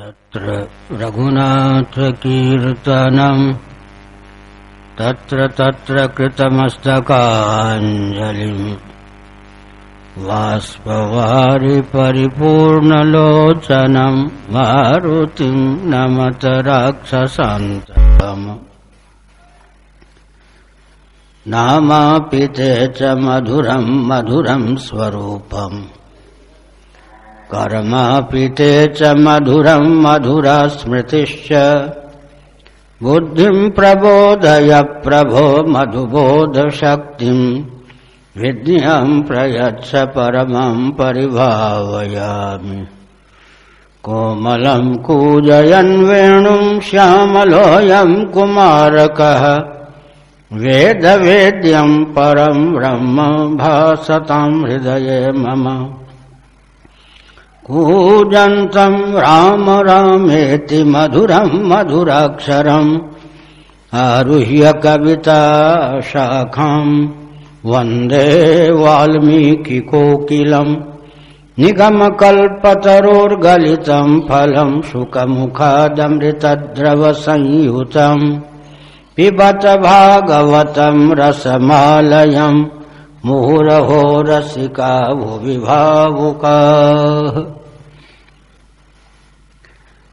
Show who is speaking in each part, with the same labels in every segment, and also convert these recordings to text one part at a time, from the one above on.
Speaker 1: तत्र रघुनाथकीर्तनम् तत्र तत्र कृतमस्तकाञ्जलिम्। वाष्पवारि परिपूर्णलोचनम् मारुतिम् नमत राक्षसान्तम्। नामापि ते च मधुरम् मधुरम् स्वरूपम् कर्मापि ते च मधुरम् मधुरा स्मृतिश्च बुद्धिम् प्रबोधय प्रभो मधुबोधशक्तिम् विद्याम् प्रयच्छ परमम् परिभावयामि। कोमलम् कूजयन् वेणुम् श्यामलोऽयम् कुमारकः वेदवेद्यम् परम् ब्रह्म भासताम् हृदये मम। कूजन्तम् राम रामेति मधुरम् मधुराक्षरम् आरुह्य कविता शाखाम् वंदे वाल्मीकिकोकिलम् निगमकल्पतरोर्गलितम् फलम् शुकमुखादमृतद्रवसंयुतम् पिबत भागवतम् रसमालयम् मुहुरहो रसिका भुवि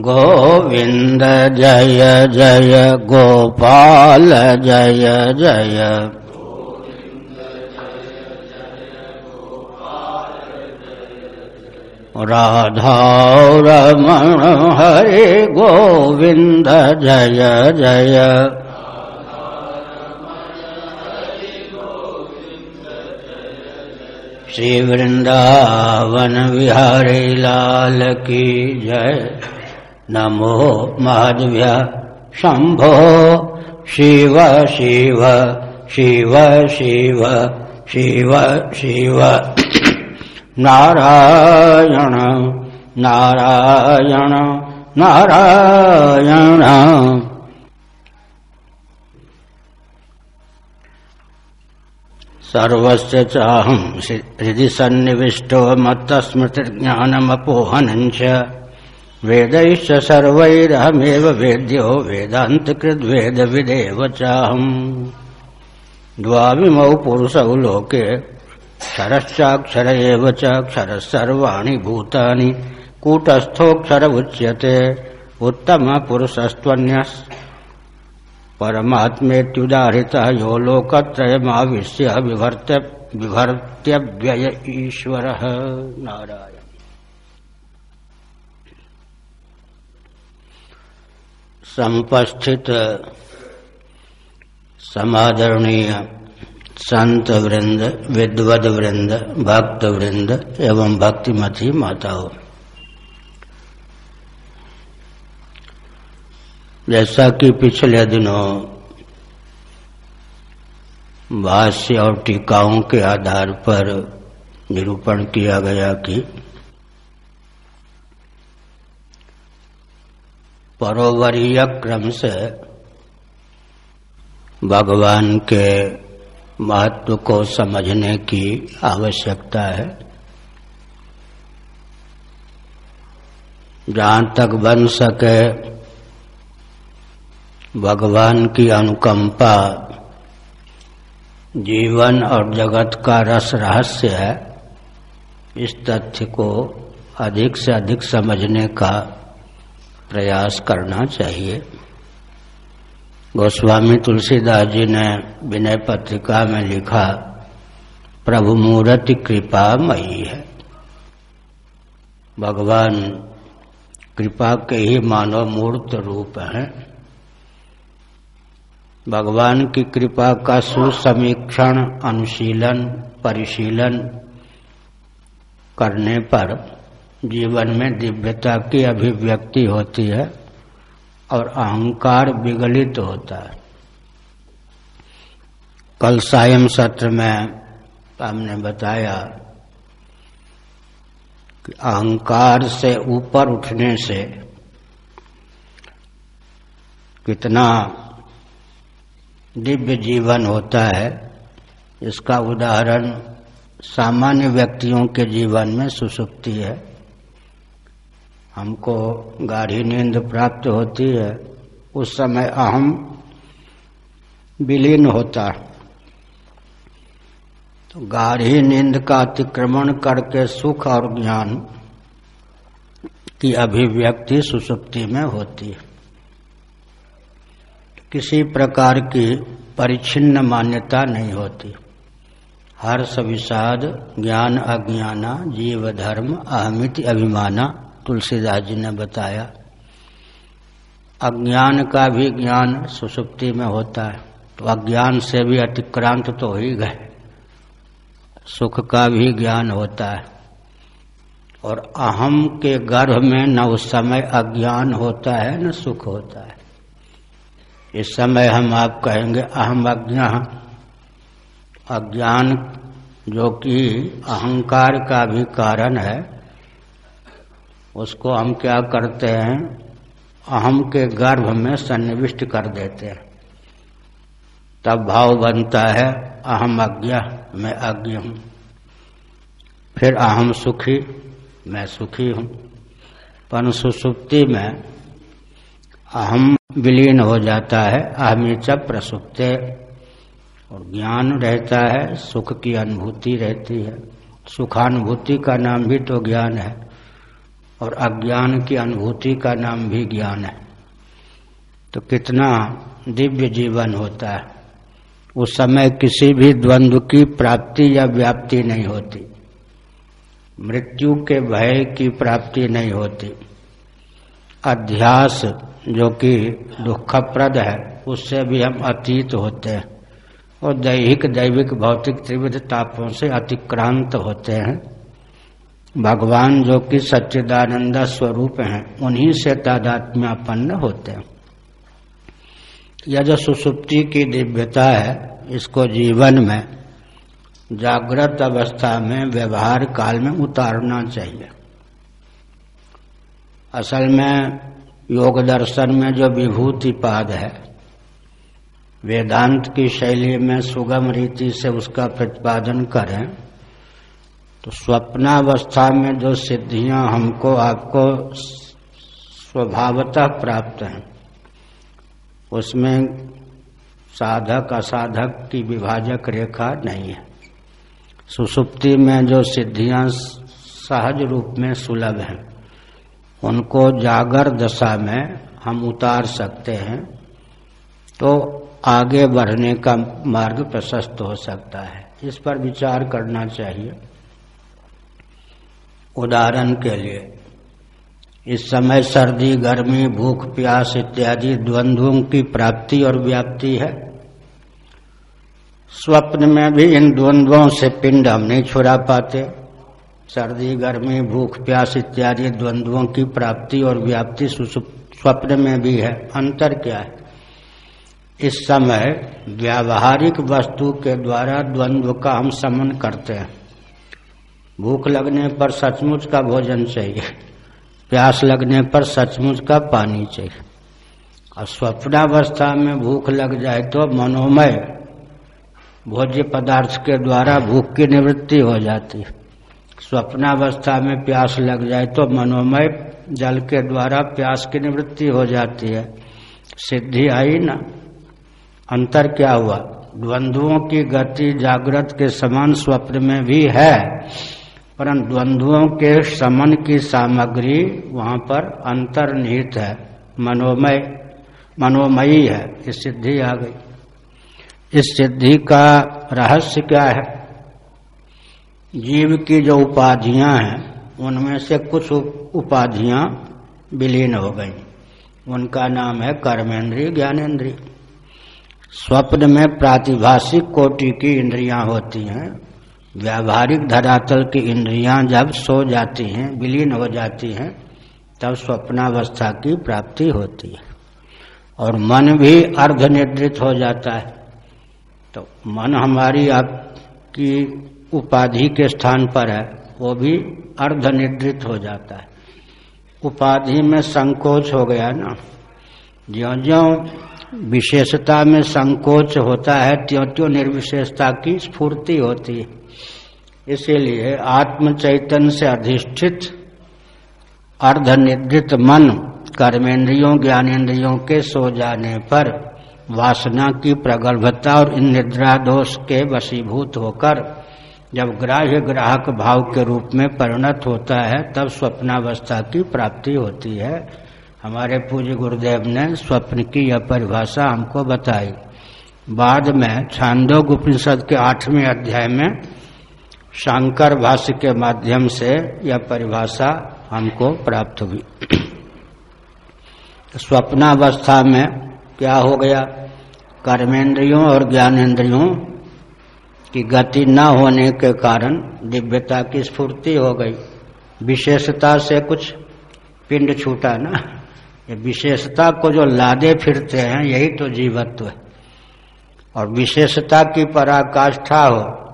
Speaker 1: गोविंद जय जय गोपाल, जय जय। राधा रमण हरे गोविंद जय जय। श्री वृंदावन विहारी लाल की जय। नमो माधव्य शंभो शिव शिव शिव शिव शिव शिव। नारायण नारायण नारायण। सर्वस्य चाहं हृदि सन्निविष्टो मत्तस्मृतिर्ज्ञानमपोहनञ्च वेदैश्च सर्वैरहमेव वेद्यो वेदान्तकृद्वेदविदेव चाहम् द्वाविमौ पुरुषौ लोके क्षरश्चाक्षर एव च क्षरः सर्वाणि भूतानि, कूटस्थोऽक्षर उच्यते उत्तमपुरुषस्त्वन्यः परमात्मेत्युदाहृतः यो लोकत्रयमाविश्य विभर्त्य विभर्त्यव्यय ईश्वरः। नारायण। संपस्थित समादरणीय संत वृंद विद्वद वृंद भक्त वृंद एवं भक्तिमती माताओं जैसा कि पिछले दिनों भाष्य और टीकाओं के आधार पर निरूपण किया गया कि परोवरीय क्रम से भगवान के महत्व को समझने की आवश्यकता है। जहाँ तक बन सके भगवान की अनुकंपा जीवन और जगत का रस रहस्य है, इस तथ्य को अधिक से अधिक समझने का प्रयास करना चाहिए। गोस्वामी तुलसीदास जी ने विनय पत्रिका में लिखा, प्रभु मूर्ति कृपा मई है। भगवान कृपा के ही मानव मूर्त रूप हैं। भगवान की कृपा का सुसमीक्षण, अनुशीलन, परिशीलन करने पर जीवन में दिव्यता की अभिव्यक्ति होती है और अहंकार विगलित होता है। कल सायं सत्र में हमने बताया कि अहंकार से ऊपर उठने से कितना दिव्य जीवन होता है, इसका उदाहरण सामान्य व्यक्तियों के जीवन में सुसुप्ति है। हमको गाढ़ी नींद प्राप्त होती है। उस समय अहम विलीन होता। है तो गाढ़ी नींद का अतिक्रमण करके सुख और ज्ञान की अभिव्यक्ति सुसुप्ति में होती है। किसी प्रकार की परिच्छिन्न मान्यता नहीं होती। हर्ष विषाद, ज्ञान अज्ञाना जीव धर्म अहमित अभिमाना तुलसीदास जी ने बताया, अज्ञान का भी ज्ञान सुसुप्ति में होता है तो अज्ञान से भी अतिक्रांत तो हो ही गए, सुख का भी ज्ञान होता है। और अहम के गर्भ में न उस समय अज्ञान होता है, न सुख होता है। इस समय हम आप कहेंगे, अहम अज्ञा अज्ञान जो कि अहंकार का भी कारण है उसको हम क्या करते हैं? अहम के गर्भ में सन्निविष्ट कर देते हैं। तब भाव बनता है, अहम अज्ञा, मैं अज्ञ हूँ। फिर अहम सुखी, मैं सुखी हूँ। पर सुसुप्ति में अहम विलीन हो जाता है अहमीच प्रसुप्ते। और ज्ञान रहता है, सुख की अनुभूति रहती है। सुखानुभूति का नाम भी तो ज्ञान है। और अज्ञान की अनुभूति का नाम भी ज्ञान है। तो कितना दिव्य जीवन होता है। उस समय किसी भी द्वंद्व की प्राप्ति या व्याप्ति नहीं होती। मृत्यु के भय की प्राप्ति नहीं होती। अध्यास जो कि दुखप्रद है, उससे भी हम अतीत होते हैं और दैहिक, दैविक, भौतिक, त्रिविध तापों से अतिक्रांत होते हैं। भगवान जो कि सच्चिदानंद स्वरूप हैं, उन्हीं से तादात्म्यापन्न होते हैं। यह जो सुसुप्ति की दिव्यता है, इसको जीवन में, जागृत अवस्था में, व्यवहार काल में उतारना चाहिए। असल में, योग दर्शन में जो विभूति पाद है, वेदांत की शैली में सुगम रीति से उसका प्रतिपादन करें तो स्वप्नावस्था में जो सिद्धियाँ हमको, आपको स्वभावतः प्राप्त हैं, उसमें साधक, असाधक की विभाजक रेखा नहीं है। सुसुप्ति में जो सिद्धियाँ सहज रूप में सुलभ हैं, उनको जागर दशा में हम उतार सकते हैं तो आगे बढ़ने का मार्ग प्रशस्त हो सकता है। इस पर विचार करना चाहिए। उदाहरण के लिए, इस समय सर्दी, गर्मी, भूख, प्यास इत्यादि द्वंद्वों की प्राप्ति और व्याप्ति है। स्वप्न में भी इन द्वंद्वों से पिंड हम नहीं छुड़ा पाते। सर्दी, गर्मी, भूख, प्यास इत्यादि द्वंद्वों की प्राप्ति और व्याप्ति स्वप्न में भी है। अंतर क्या है? इस समय व्यावहारिक वस्तु के द्वारा द्वंद्व का हम समन करते हैं। भूख लगने पर सचमुच का भोजन चाहिए। प्यास लगने पर सचमुच का पानी चाहिए। और स्वप्नावस्था में भूख लग जाए तो मनोमय भोज्य पदार्थ के द्वारा भूख की निवृत्ति हो जाती है। स्वप्नावस्था में प्यास लग जाए तो मनोमय जल के द्वारा प्यास की निवृत्ति हो जाती है। सिद्धि आई ना? अंतर क्या हुआ? द्वंद्वों की गति जागृत के समान स्वप्न में भी है। परंतु द्वंद्वों के समन की सामग्री वहाँ पर अंतर्निहित है। मनोमय, मनोमयी है। ये सिद्धि आ गई। इस सिद्धि का रहस्य क्या है? जीव की जो उपाधियाँ हैं, उनमें से कुछ उपाधियाँ विलीन हो गई। उनका नाम है कर्मेंद्रीय ज्ञानेन्द्रीय स्वप्न में प्रातिभाषिक कोटि की इंद्रियाँ होती हैं व्यावहारिक धरातल की इंद्रियाँ जब सो जाती हैं, विलीन हो जाती हैं, तब स्वप्नावस्था की प्राप्ति होती है। और मन भी अर्ध निद्रित हो जाता है। तो मन हमारी आपकी उपाधि के स्थान पर है, वो भी अर्ध निद्रित हो जाता है। उपाधि में संकोच हो गया ना। ज्यो ज्यो विशेषता में संकोच होता है त्यों त्यों निर्विशेषता की स्फूर्ति होती है। इसीलिए आत्म चैतन्य से अधिष्ठित अर्धनिद्रित मन कर्मेंद्रियों ज्ञानेन्द्रियों के सो जाने पर वासना की प्रगल्भता और इन निद्रा दोष के वशीभूत होकर जब ग्राह्य ग्राहक भाव के रूप में परिणत होता है, तब स्वप्नावस्था की प्राप्ति होती है। हमारे पूज्य गुरुदेव ने स्वप्न की यह परिभाषा हमको बताई। बाद में छांदोग उपनिषद के आठवें अध्याय में शंकर भाष्य के माध्यम से यह परिभाषा हमको प्राप्त हुई। स्वप्नावस्था में क्या हो गया? कर्मेंद्रियों और ज्ञानेन्द्रियों की गति न होने के कारण दिव्यता की स्फूर्ति हो गई। विशेषता से कुछ पिंड छूटा ना? ये विशेषता को जो लादे फिरते हैं, यही तो जीवत्व है। और विशेषता की पराकाष्ठा हो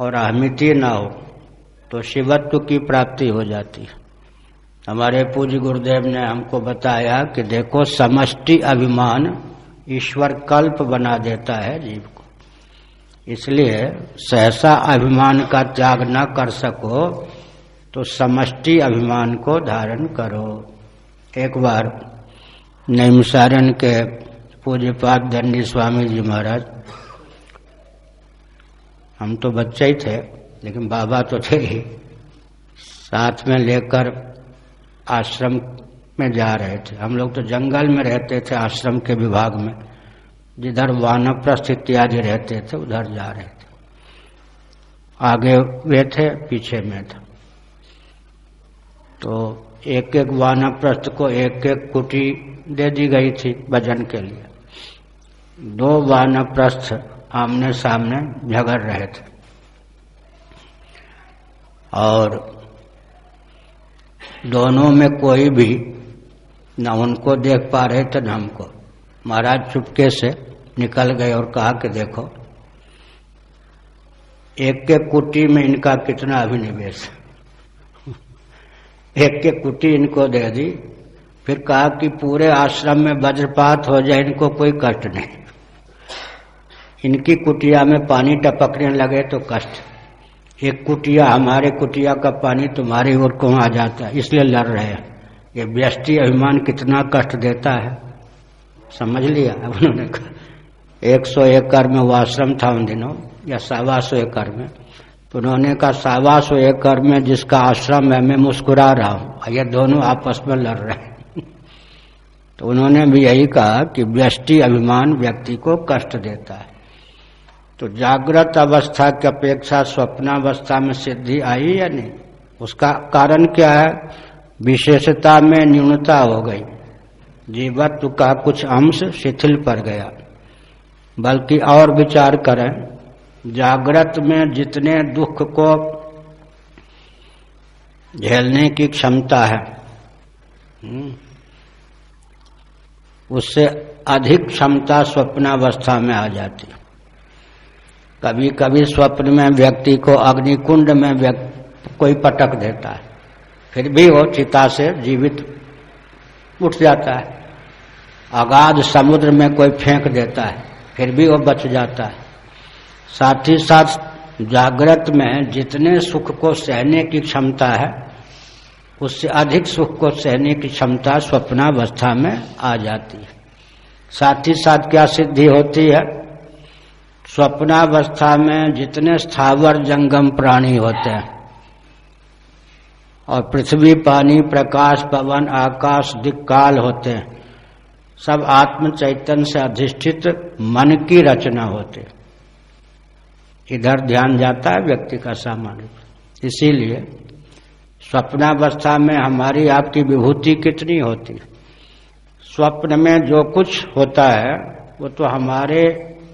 Speaker 1: और अहमिति ना हो तो शिवत्व की प्राप्ति हो जाती है। हमारे पूज्य गुरुदेव ने हमको बताया कि देखो, समष्टि अभिमान ईश्वर कल्प बना देता है जीव को। इसलिए सहसा अभिमान का त्याग न कर सको तो समष्टि अभिमान को धारण करो। एक बार नैमसारण के पूज्य पाद दंडी स्वामी जी महाराज हम तो बच्चे ही थे, लेकिन बाबा तो थे ही। साथ में लेकर आश्रम में जा रहे थे। हम लोग तो जंगल में रहते थे, आश्रम के विभाग में। जिधर वानप्रस्थ इत्यादि रहते थे, उधर जा रहे थे। आगे वे थे, पीछे में था। तो एक एक वानप्रस्थ को एक एक कुटी दे दी गई थी भजन के लिए। दो वानप्रस्थ आमने सामने झगड़ रहे थे। और दोनों में कोई भी न उनको देख पा रहे थे न हमको। महाराज चुपके से निकल गए और कहा कि देखो, एक के कुटी में इनका कितना अभिनिवेश एक के कुटी इनको दे दी, फिर कहा कि पूरे आश्रम में वज्रपात हो जाए, इनको कोई कष्ट नहीं। इनकी कुटिया में पानी टपकने लगे तो कष्ट। एक कुटिया, हमारे कुटिया का पानी तुम्हारी ओर को आ जाता? है इसलिए लड़ रहे हैं। ये व्यष्टि अभिमान कितना कष्ट देता है। समझ लिया? उन्होंने कहा, एक सौ एकड़ में वो आश्रम था उन दिनों, या सवा सौ एकड़ में। तो उन्होंने कहा, सवा सौ एकड़ में जिसका आश्रम है, मैं मुस्कुरा रहा हूँ। ये दोनों आपस में लड़ रहे हैं। तो उन्होंने भी यही कहा कि व्यष्टि अभिमान व्यक्ति को कष्ट देता है। तो जागृत अवस्था की अपेक्षा स्वप्नावस्था में सिद्धि आई या नहीं? उसका कारण क्या है? विशेषता में न्यूनता हो गई। जीवत्व का कुछ अंश शिथिल पड़ गया। बल्कि और विचार करें। जागृत में जितने दुख को झेलने की क्षमता है हम्म, उससे अधिक क्षमता स्वप्नावस्था में आ जाती। है कभी कभी स्वप्न में व्यक्ति को अग्निकुंड में कोई पटक देता है। फिर भी वो चिता से जीवित उठ जाता है। अगाध समुद्र में कोई फेंक देता है, फिर भी वो बच जाता है। साथ ही साथ जागृत में जितने सुख को सहने की क्षमता है, उससे अधिक सुख को सहने की क्षमता स्वप्नावस्था में आ जाती है। साथ ही साथ क्या सिद्धि होती है? स्वप्नावस्था में जितने स्थावर जंगम प्राणी होते हैं, और पृथ्वी, पानी, प्रकाश, पवन, आकाश, दिक्काल होते हैं, सब आत्म चैतन्य से अधिष्ठित मन की रचना होते इधर ध्यान जाता है व्यक्ति का सामान्य। इसीलिए स्वप्नावस्था में हमारी आपकी विभूति कितनी होती स्वप्न में जो कुछ होता है, वो तो हमारे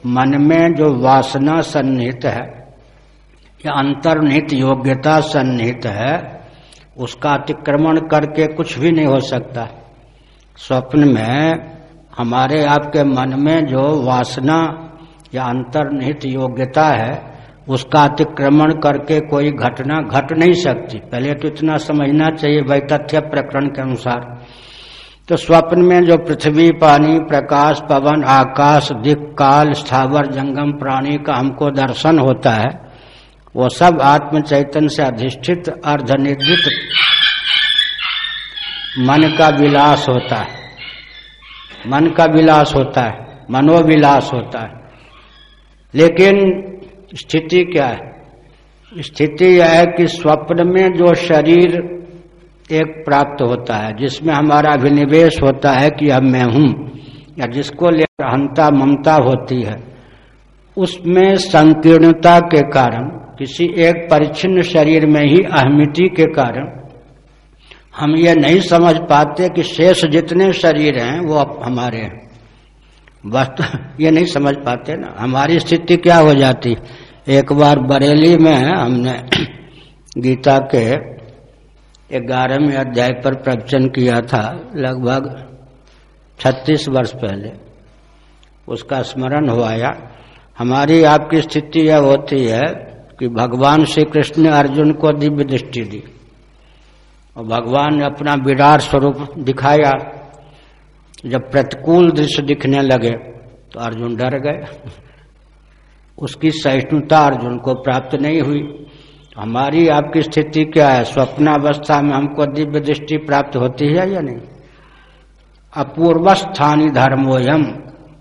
Speaker 1: मन में जो वासना सन्निहित है, या अंतर्निहित योग्यता सन्निहित है, उसका अतिक्रमण करके कुछ भी नहीं हो सकता। स्वप्न में हमारे आपके मन में जो वासना या अंतर्निहित योग्यता है, उसका अतिक्रमण करके कोई घटना घट नहीं सकती। पहले तो इतना समझना चाहिए भाई तथ्य प्रकरण के अनुसार। तो स्वप्न में जो पृथ्वी, पानी, प्रकाश, पवन, आकाश दिक काल, स्थावर, जंगम, प्राणी का हमको दर्शन होता है, वो सब आत्म चैतन्य से अधिष्ठित, अर्धनिर्जित मन का विलास होता है। मन का विलास होता है, मनोविलास होता है। लेकिन स्थिति क्या है? स्थिति यह है कि स्वप्न में जो शरीर एक प्राप्त होता है, जिसमें हमारा अभिनिवेश होता है कि अब मैं हूँ, या जिसको लेकर अहंता ममता होती है, उसमें संकीर्णता के कारण, किसी एक परिचिन्न शरीर में ही अहमिति के कारण, हम ये नहीं समझ पाते कि शेष जितने शरीर हैं, वो हमारे हैं। वस्तु ये नहीं समझ पाते ना, हमारी स्थिति क्या हो जाती? एक बार बरेली में हमने गीता के ग्यारहवें अध्याय पर प्रवचन किया था, लगभग छत्तीस वर्ष पहले। उसका स्मरण हुआया हमारी आपकी स्थिति यह होती है कि भगवान श्री कृष्ण ने अर्जुन को दिव्य दृष्टि दी। और भगवान ने अपना विराट स्वरूप दिखाया। जब प्रतिकूल दृश्य दिखने लगे तो अर्जुन डर गए। उसकी सहिष्णुता अर्जुन को प्राप्त नहीं हुई। हमारी आपकी स्थिति क्या है? स्वप्नावस्था में हमको दिव्य दृष्टि प्राप्त होती है या नहीं? अपूर्व स्थानी धर्मोयम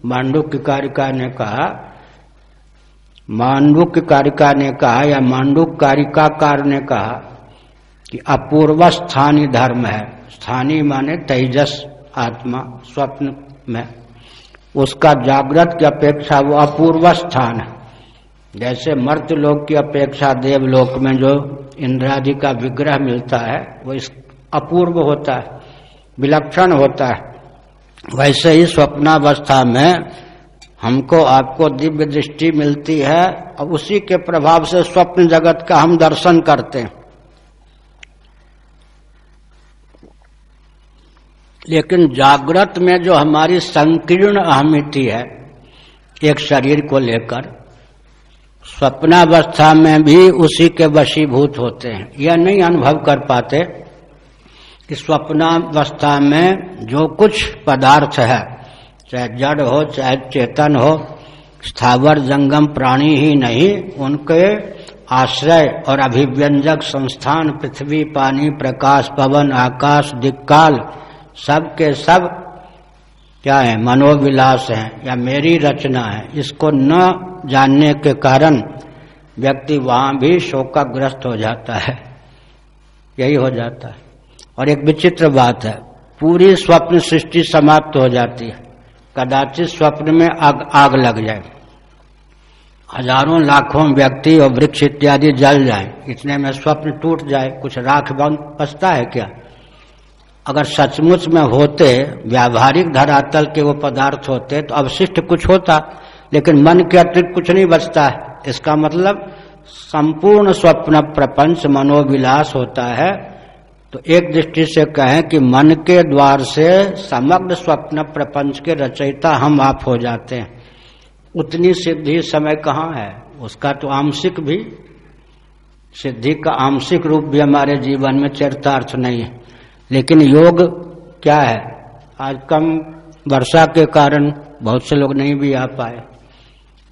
Speaker 1: मांडुक्य कारिका ने कहा, मांडुक्य कारिका ने कहा या मांडुक कारिकाकार ने कहा कि अपूर्व स्थानीय धर्म है। स्थानीय माने तेजस, आत्मा, स्वप्न में। उसका जागृत की अपेक्षा वो अपूर्व स्थान है। जैसे मर्त लोक की अपेक्षा देवलोक में जो इंद्रादि का विग्रह मिलता है, वो इस अपूर्व होता है, विलक्षण होता है। वैसे ही स्वप्नावस्था में हमको, आपको दिव्य दृष्टि मिलती है और उसी के प्रभाव से स्वप्न जगत का हम दर्शन करते हैं। लेकिन जागृत में जो हमारी संकीर्ण अहमिति है, एक शरीर को लेकर स्वप्नावस्था में भी उसी के वशीभूत होते हैं। यह नहीं अनुभव कर पाते कि स्वप्नावस्था में जो कुछ पदार्थ है, चाहे जड़ हो, चाहे चेतन हो, स्थावर, जंगम, प्राणी ही नहीं, उनके आश्रय और अभिव्यंजक संस्थान, पृथ्वी, पानी, प्रकाश, पवन, आकाश, दिक्काल, सब के सब क्या है, मनोविलास है, या मेरी रचना है, इसको न जानने के कारण व्यक्ति वहाँ भी शोकाग्रस्त हो जाता है, यही हो जाता है। और एक विचित्र बात है, पूरी स्वप्न सृष्टि समाप्त हो जाती है, कदाचित स्वप्न में आग आग लग जाए। हज़ारों लाखों व्यक्ति और वृक्ष इत्यादि जल जाए, इतने में स्वप्न टूट जाए, कुछ राख बंद बचता है क्या? अगर सचमुच में होते, व्यावहारिक धरातल के वो पदार्थ होते तो अवशिष्ट कुछ होता, लेकिन मन के अतिरिक्त कुछ नहीं बचता है। इसका मतलब संपूर्ण स्वप्न प्रपंच मनोविलास होता है। तो एक दृष्टि से कहें कि मन के द्वार से समग्र स्वप्न प्रपंच के रचयिता हम आप हो जाते हैं। उतनी सिद्धि समय कहाँ है? उसका तो आंशिक भी, सिद्धि का आंशिक रूप भी हमारे जीवन में चरितार्थ नहीं है। लेकिन योग क्या है? आज कम वर्षा के कारण बहुत से लोग नहीं भी आ पाए।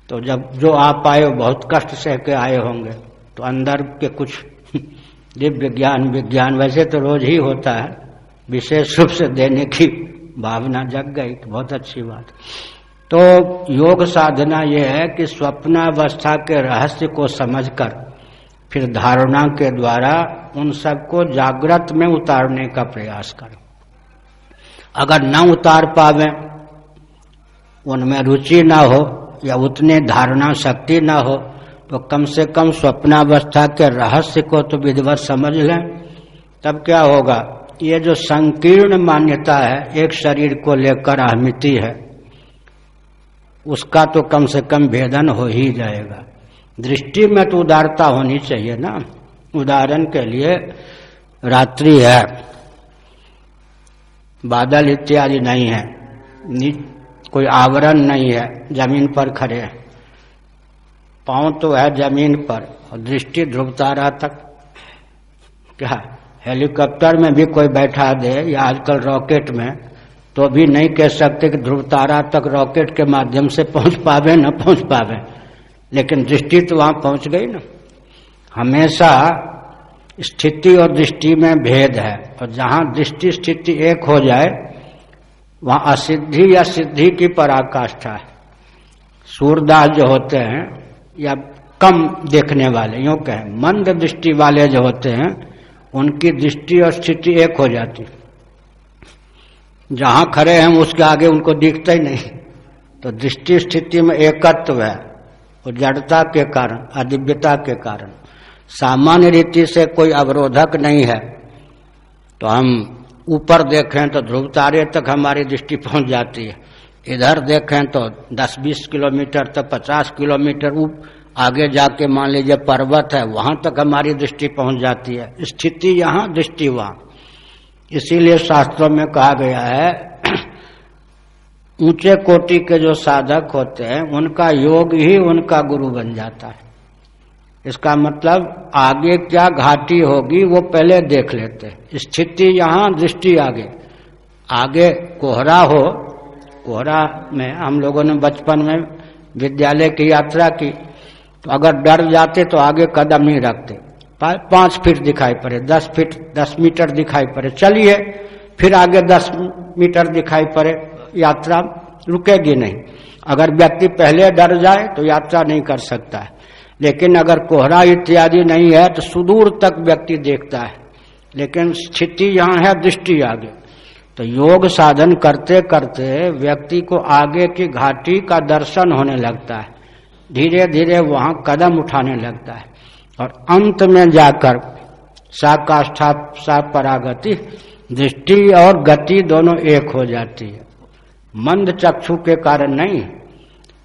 Speaker 1: तो जब जो आ पाए, वो बहुत कष्ट सह के आए होंगे। तो अंदर के कुछ दिव्य ज्ञान, विज्ञान वैसे तो रोज ही होता है। विशेष रूप से देने की भावना जग गई तो बहुत अच्छी बात। तो योग साधना यह है कि स्वप्नावस्था के रहस्य को समझकर फिर धारणा के द्वारा उन सबको जागृत में उतारने का प्रयास करो। अगर न उतार पावे, उनमें रुचि ना हो या उतने धारणा शक्ति ना हो तो कम से कम स्वप्नावस्था के रहस्य को तो विधिवत समझ लें। तब क्या होगा? ये जो संकीर्ण मान्यता है, एक शरीर को लेकर अहमिति है, उसका तो कम से कम भेदन हो ही जाएगा। दृष्टि में तो उदारता होनी चाहिए ना। उदाहरण के लिए रात्रि है, बादल इत्यादि नहीं है कोई आवरण नहीं है, ज़मीन पर खड़े पाँव तो है ज़मीन पर, और दृष्टि ध्रुव तारा तक। क्या हेलीकॉप्टर में भी कोई बैठा दे या आजकल रॉकेट में तो भी नहीं कह सकते कि ध्रुव तारा तक रॉकेट के माध्यम से पहुँच पावे, न पहुँच पावे। लेकिन दृष्टि तो वहाँ पहुँच गई ना। हमेशा स्थिति और दृष्टि में भेद है, और जहाँ दृष्टि स्थिति एक हो जाए, वहाँ असिद्धि या सिद्धि की पराकाष्ठा है। सूरदास जो होते हैं, या कम देखने वाले, यूँ कहें, मंद दृष्टि वाले जो होते हैं, उनकी दृष्टि और स्थिति एक हो जाती। जहाँ खड़े हैं, उसके आगे उनको दिखता ही नहीं। तो दृष्टि स्थिति में एकत्व है। और जड़ता के कारण, अदिव्यता के कारण। सामान्य रीति से कोई अवरोधक नहीं है। तो हम ऊपर देखें तो ध्रुव तारे तक हमारी दृष्टि पहुँच जाती है। इधर देखें तो 10-20 किलोमीटर तक 50 किलोमीटर आगे जाके मान लीजिए पर्वत है, वहाँ तक हमारी दृष्टि पहुँच जाती है। स्थिति यहाँ, दृष्टि वहाँ। इसीलिए शास्त्रों में कहा गया है ऊँचे कोटि के जो साधक होते हैं, उनका योग ही उनका गुरु बन जाता है। इसका मतलब आगे क्या घाटी होगी, वो पहले देख लेते स्थिति यहाँ, दृष्टि आगे। आगे कोहरा हो, कोहरा में हम लोगों ने बचपन में विद्यालय की यात्रा की तो अगर डर जाते तो आगे कदम नहीं रखते। पाँच फीट दिखाई पड़े, दस फीट, दस मीटर दिखाई पड़े। चलिए, फिर आगे दस मीटर दिखाई पड़े। यात्रा रुकेगी नहीं। अगर व्यक्ति पहले डर जाए तो यात्रा नहीं कर सकता है। लेकिन अगर कोहरा इत्यादि नहीं है तो सुदूर तक व्यक्ति देखता है। लेकिन स्थिति यहाँ है दृष्टि आगे। तो योग साधन करते करते व्यक्ति को आगे की घाटी का दर्शन होने लगता है। धीरे धीरे वहाँ कदम उठाने लगता है। और अंत में जाकर साकाष्ठा सा परागति, दृष्टि और गति दोनों एक हो जाती है। मंद चक्षु के कारण नहीं।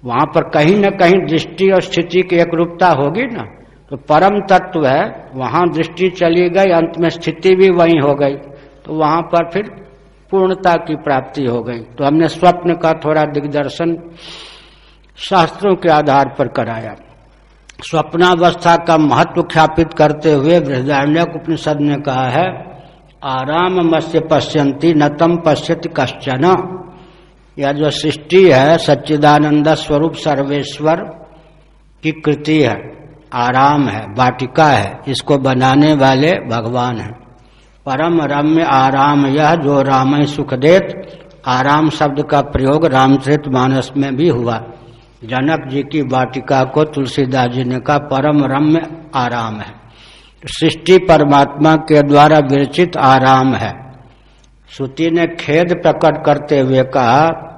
Speaker 1: वहाँ पर कहीं न कहीं दृष्टि और स्थिति की एक रूपता होगी ना। तो परम तत्व है, वहाँ दृष्टि चली गई, अंत में स्थिति भी वही हो गई। तो वहाँ पर फिर पूर्णता की प्राप्ति हो गई। तो हमने स्वप्न का थोड़ा दिग्दर्शन शास्त्रों के आधार पर कराया। स्वप्नावस्था का महत्व ख्यापित करते हुए बृहदारण्य उपनिषद ने कहा है आराम मत्स्य पश्यंती नतम पश्यति कश्चन। यह जो सृष्टि है, सच्चिदानंद स्वरूप सर्वेश्वर की कृति है, आराम है, वाटिका है, इसको बनाने वाले भगवान है। परम रम्य आराम यह, जो राम सुख देत आराम शब्द का प्रयोग रामचरित मानस में भी हुआ। जनक जी की वाटिका को तुलसीदास जी ने कहा, परम रम्य आराम है। सृष्टि परमात्मा के द्वारा विरचित आराम है। श्रुति ने खेद प्रकट करते हुए कहा,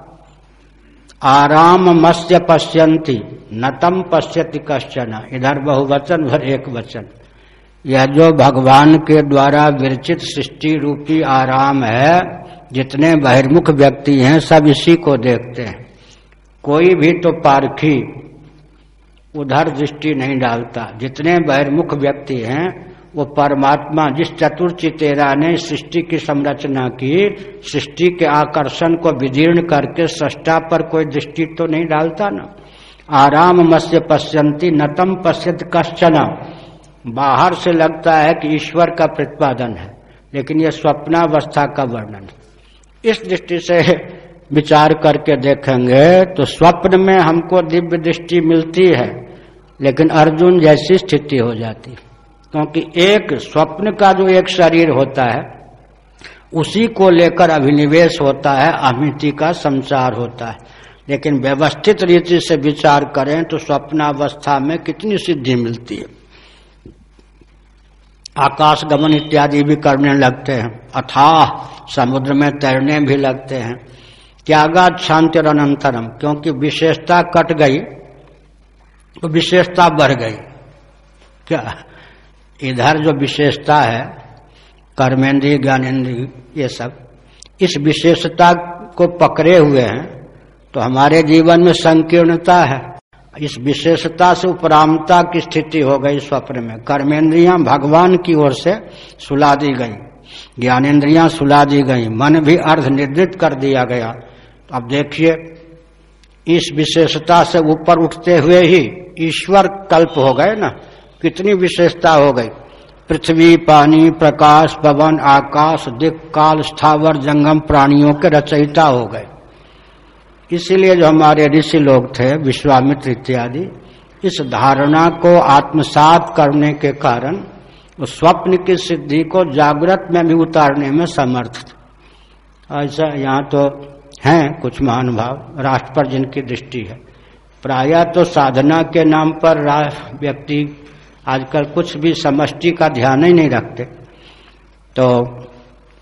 Speaker 1: आराम मत्स्य पश्यंती नतम पश्यति कश्चन। इधर बहुवचन भर एक वचन। यह जो भगवान के द्वारा विरचित सृष्टि रूपी आराम है, जितने बहिर्मुख व्यक्ति हैं, सब इसी को देखते हैं। कोई भी तो पारखी उधर दृष्टि नहीं डालता। जितने बहिर्मुख व्यक्ति हैं वो परमात्मा जिस चतुर्चितेरा ने सृष्टि की संरचना की, सृष्टि के आकर्षण को विदीर्ण करके सृष्टा पर कोई दृष्टि तो नहीं डालता ना। आराम मत्स्य पश्यंती नतम पश्यत कश्चन। बाहर से लगता है कि ईश्वर का प्रतिपादन है, लेकिन यह स्वप्नावस्था का वर्णन इस दृष्टि से विचार करके देखेंगे तो स्वप्न में हमको दिव्य दृष्टि मिलती है, लेकिन अर्जुन जैसी स्थिति हो जाती क्योंकि एक स्वप्न का जो एक शरीर होता है, उसी को लेकर अभिनिवेश होता है अमिति का संचार होता है। लेकिन व्यवस्थित रीति से विचार करें तो स्वप्नावस्था में कितनी सिद्धि मिलती है। आकाश गमन इत्यादि भी करने लगते हैं, अथाह समुद्र में तैरने भी लगते हैं। त्यागा शांति और अनंतरम, क्योंकि विशेषता कट गई तो विशेषता बढ़ गई। क्या? इधर जो विशेषता है, कर्मेंद्रीय ज्ञानेन्द्रीय ये सब, इस विशेषता को पकड़े हुए हैं तो हमारे जीवन में संकीर्णता है। इस विशेषता से उपरामता की स्थिति हो गई स्वप्न में। कर्मेंद्रियाँ भगवान की ओर से सुला दी गई ज्ञानेन्द्रियाँ सुला दी गई, मन भी अर्ध निर्दित कर दिया गया। अब देखिए, इस विशेषता से ऊपर उठते हुए ही ईश्वर कल्प हो गए ना। कितनी विशेषता हो गई। पृथ्वी, पानी, प्रकाश, पवन, आकाश दिक काल, स्थावर, जंगम, प्राणियों के रचयिता हो गए। इसीलिए जो हमारे ऋषि लोग थे, विश्वामित्र इत्यादि, इस धारणा को आत्मसात करने के कारण स्वप्न की सिद्धि को जागृत में भी उतारने में समर्थ ऐसा यहाँ तो हैं कुछ महानुभाव, राष्ट्र पर जिनकी दृष्टि है। प्राय तो साधना के नाम पर व्यक्ति आजकल कुछ भी समष्टि का ध्यान ही नहीं रखते। तो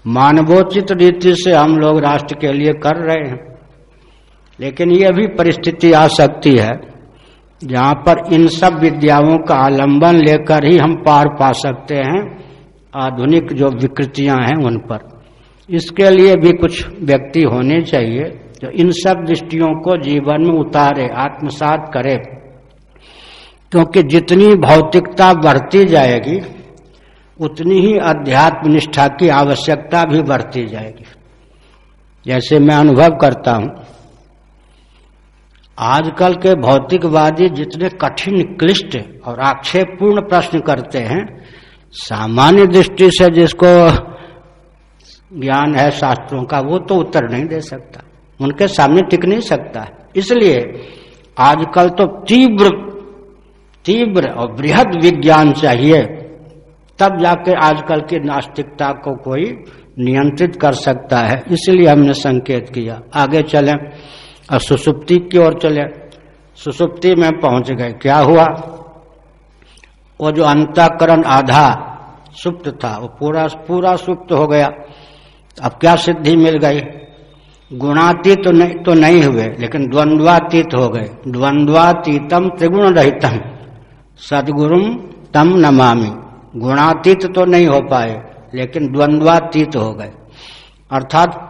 Speaker 1: मानवोचित रीति से हम लोग राष्ट्र के लिए कर रहे हैं। लेकिन ये भी परिस्थिति आ सकती है, जहाँ पर इन सब विद्याओं का आलंबन लेकर ही हम पार पा सकते हैं, आधुनिक जो विकृतियाँ हैं उन पर। इसके लिए भी कुछ व्यक्ति होने चाहिए, जो इन सब दृष्टियों को जीवन में उतारे, आत्मसात करे। क्योंकि जितनी भौतिकता बढ़ती जाएगी, उतनी ही अध्यात्म निष्ठा की आवश्यकता भी बढ़ती जाएगी। जैसे मैं अनुभव करता हूँ, आजकल के भौतिकवादी जितने कठिन, क्लिष्ट और आक्षेपपूर्ण प्रश्न करते हैं, सामान्य दृष्टि से जिसको ज्ञान है शास्त्रों का, वो तो उत्तर नहीं दे सकता। उनके सामने टिक नहीं सकता। इसलिए आजकल तो तीव्र तीव्र और बृहद विज्ञान चाहिए, तब जाके आजकल की नास्तिकता को कोई नियंत्रित कर सकता है। इसलिए हमने संकेत किया। आगे चलें और सुसुप्ति की ओर चले। सुसुप्ति में पहुँच गए। क्या हुआ? वो जो अंतकरण आधा सुप्त था, वो पूरा पूरा सुप्त हो गया। अब क्या सिद्धि मिल गई? गुणातीत तो नहीं तो नहीं हुए, लेकिन द्वंद्वातीत हो गए। द्वंद्वातीतम त्रिगुण रहितम। सदगुरुम तम नमामि। गुणातीत तो नहीं हो पाए, लेकिन द्वंद्वातीत हो गए। अर्थात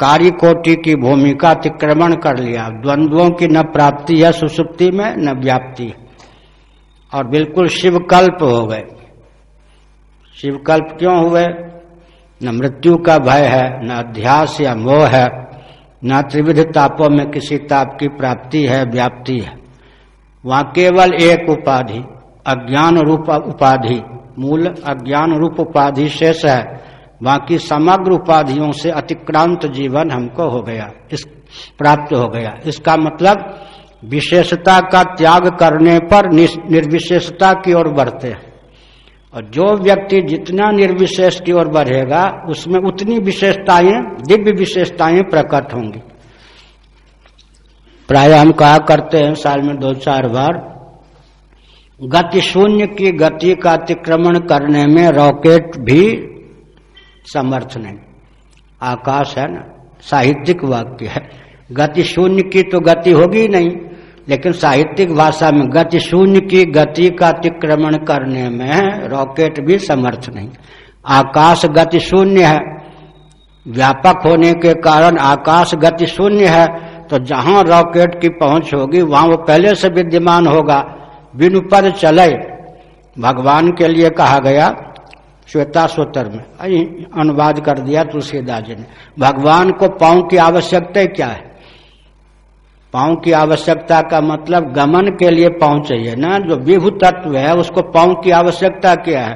Speaker 1: कार्य कोटि की भूमिका अतिक्रमण कर लिया। द्वंद्वों की न प्राप्ति है, सुसुप्ति में न व्याप्ति। और बिल्कुल शिवकल्प हो गए। शिवकल्प क्यों हुए? न मृत्यु का भय है, न अध्यास या मोह है, न त्रिविध तापों में किसी ताप की प्राप्ति है, व्याप्ति है। वहाँ केवल एक उपाधि, अज्ञान रूप उपाधि, मूल अज्ञान रूप उपाधि शेष है। बाकी समग्र उपाधियों से अतिक्रांत जीवन हमको हो गया, इस प्राप्त हो गया। इसका मतलब विशेषता का त्याग करने पर निर्विशेषता की ओर बढ़ते हैं। और जो व्यक्ति जितना निर्विशेष की ओर बढ़ेगा, उसमें उतनी विशेषताएँ, दिव्य विशेषताएँ प्रकट होंगी। प्राय हम कहा करते हैं साल में दो चार बार, गति शून्य की गति का अतिक्रमण करने में रॉकेट भी समर्थ नहीं। आकाश है ना, साहित्यिक वाक्य है। गति शून्य की तो गति होगी नहीं, लेकिन साहित्यिक भाषा में गति शून्य की गति का अतिक्रमण करने में रॉकेट भी समर्थ नहीं। आकाश गति शून्य है। व्यापक होने के कारण आकाश गति शून्य है। तो जहाँ रॉकेट की पहुँच होगी, वहाँ वो पहले से विद्यमान होगा। बिनु पद चले, भगवान के लिए कहा गया श्वेता सोतर में अनुवाद कर दिया तुलसीदास जी ने। भगवान को पाँव की आवश्यकता क्या है? पाँव की आवश्यकता का मतलब गमन के लिए पाँव चाहिए ना। जो विभु तत्व है, उसको पाँव की आवश्यकता क्या है?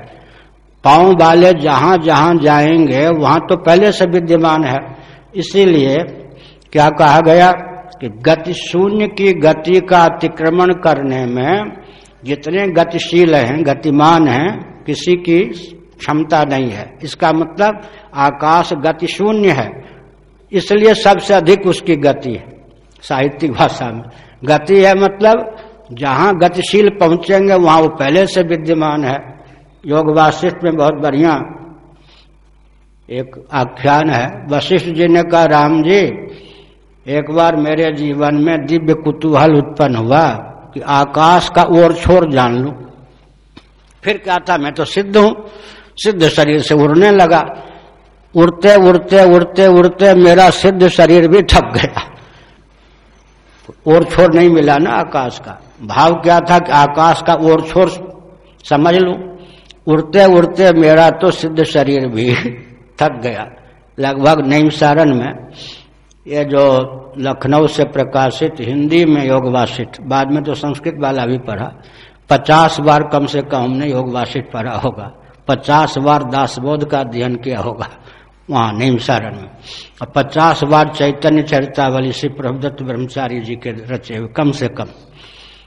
Speaker 1: पाँव वाले जहाँ जहाँ जाएँगे, वहाँ तो पहले से विद्यमान है। इसीलिए क्या कहा गया कि गति शून्य की गति का अतिक्रमण करने में जितने गतिशील हैं, गतिमान हैं, किसी की क्षमता नहीं है। इसका मतलब आकाश गति शून्य है। इसलिए सबसे अधिक उसकी गति है, साहित्यिक भाषा में। गति है मतलब जहाँ गतिशील पहुँचेंगे, वहाँ वो पहले से विद्यमान है। योग वाशिष्ठ में बहुत बढ़िया एक आख्यान है। वशिष्ठ जी ने कहा, राम जी एक बार मेरे जीवन में दिव्य कुतूहल उत्पन्न हुआ कि आकाश का ओर छोर जान लू। फिर क्या था? मैं तो सिद्ध हूँ। सिद्ध शरीर से उड़ने लगा। उड़ते उड़ते उड़ते उड़ते मेरा सिद्ध शरीर भी ठप गया। और छोर नहीं मिला ना आकाश का। भाव क्या था कि आकाश का और छोर समझ लू? उड़ते उड़ते मेरा तो सिद्ध शरीर भी थक गया। लगभग नई सारण में ये जो लखनऊ से प्रकाशित हिंदी में योग वासित बाद में तो संस्कृत वाला भी पढ़ा, पचास बार कम से कम हमने योग वासित पढ़ा होगा, पचास बार दासबोध का अध्ययन किया होगा, वहाँ नीम सारण में। और पचास बार चैतन्य चरितावली श्री प्रभुदत्त ब्रह्मचारी जी के रचे हुए, कम से कम।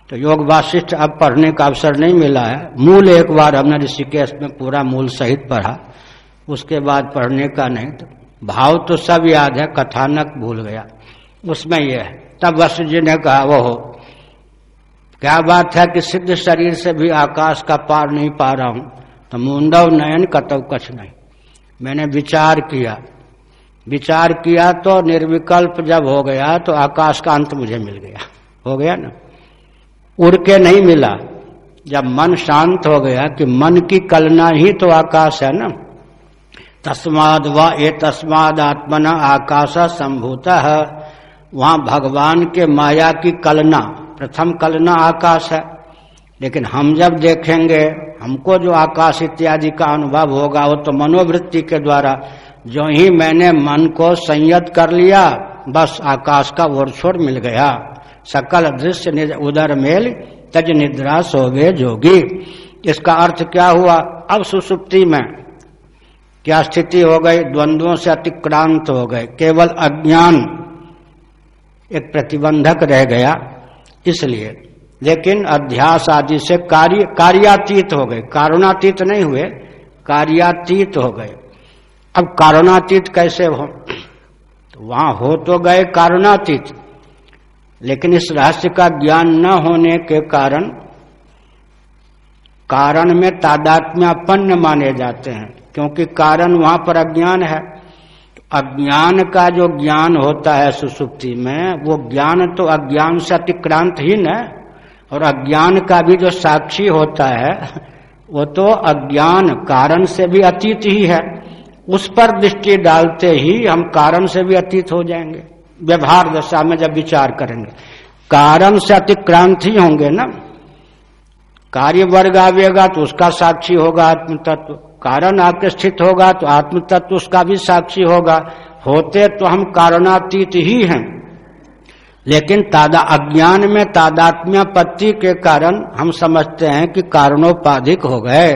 Speaker 1: तो योग वाशिष्ठ अब पढ़ने का अवसर नहीं मिला है। मूल एक बार हमने ऋषिकेश में पूरा मूल सहित पढ़ा, उसके बाद पढ़ने का नहीं तो भाव तो सब याद है, कथानक भूल गया। उसमें यह है, तब वसु जी ने कहा वो हो क्या बात है कि सिद्ध शरीर से भी आकाश का पार नहीं पा रहा हूँ? तो मुंडव नयन कतव कछ नहीं। मैंने विचार किया। विचार किया तो निर्विकल्प जब हो गया तो आकाश का अंत मुझे मिल गया। हो गया ना? उड़ के नहीं मिला। जब मन शांत हो गया कि मन की कलना ही तो आकाश है ना? तस्माद व ए तस्माद आत्मना आकाश संभूत। वहाँ भगवान के माया की कलना प्रथम कलना आकाश है। लेकिन हम जब देखेंगे, हमको जो आकाश इत्यादि का अनुभव होगा, वो तो मनोवृत्ति के द्वारा, जो ही मैंने मन को संयत कर लिया, बस आकाश का ओर छोड़ मिल गया। सकल दृश्य उदर मेल, तज निद्रा सोगे जोगी। इसका अर्थ क्या हुआ? अब सुसुप्ति में क्या स्थिति हो गई? द्वंद्वों से अतिक्रांत हो गए। केवल अज्ञान एक प्रतिबंधक रह गया, इसलिए। लेकिन अध्यास आदि से कार्य, कार्यातीत हो गए। कारुणातीत नहीं हुए, कार्यातीत हो गए। अब कारुणातीत कैसे हो? तो वहाँ हो तो गए कारुणातीत, लेकिन इस रहस्य का ज्ञान न होने के कारण कारण में तादात्म्यपन्न माने जाते हैं। क्योंकि कारण वहाँ पर अज्ञान है। तो अज्ञान का जो ज्ञान होता है सुसुप्ति में, वो ज्ञान तो अज्ञान से अतिक्रांत ही न और अज्ञान का भी जो साक्षी होता है, वो तो अज्ञान कारण से भी अतीत ही है। उस पर दृष्टि डालते ही हम कारण से भी अतीत हो जाएँगे। व्यवहार दशा में जब विचार करेंगे, कारण से अतिक्रांत ही होंगे ना, कार्य वर्ग आवेगा तो उसका साक्षी होगा आत्म तत्व कारण आके स्थित होगा तो आत्म तत्व उसका भी साक्षी होगा। होते तो हम कारणातीत ही हैं। लेकिन तादा अज्ञान में तादात्म्यपत्ति के कारण हम समझते हैं कि कारणोपाधिक हो गए।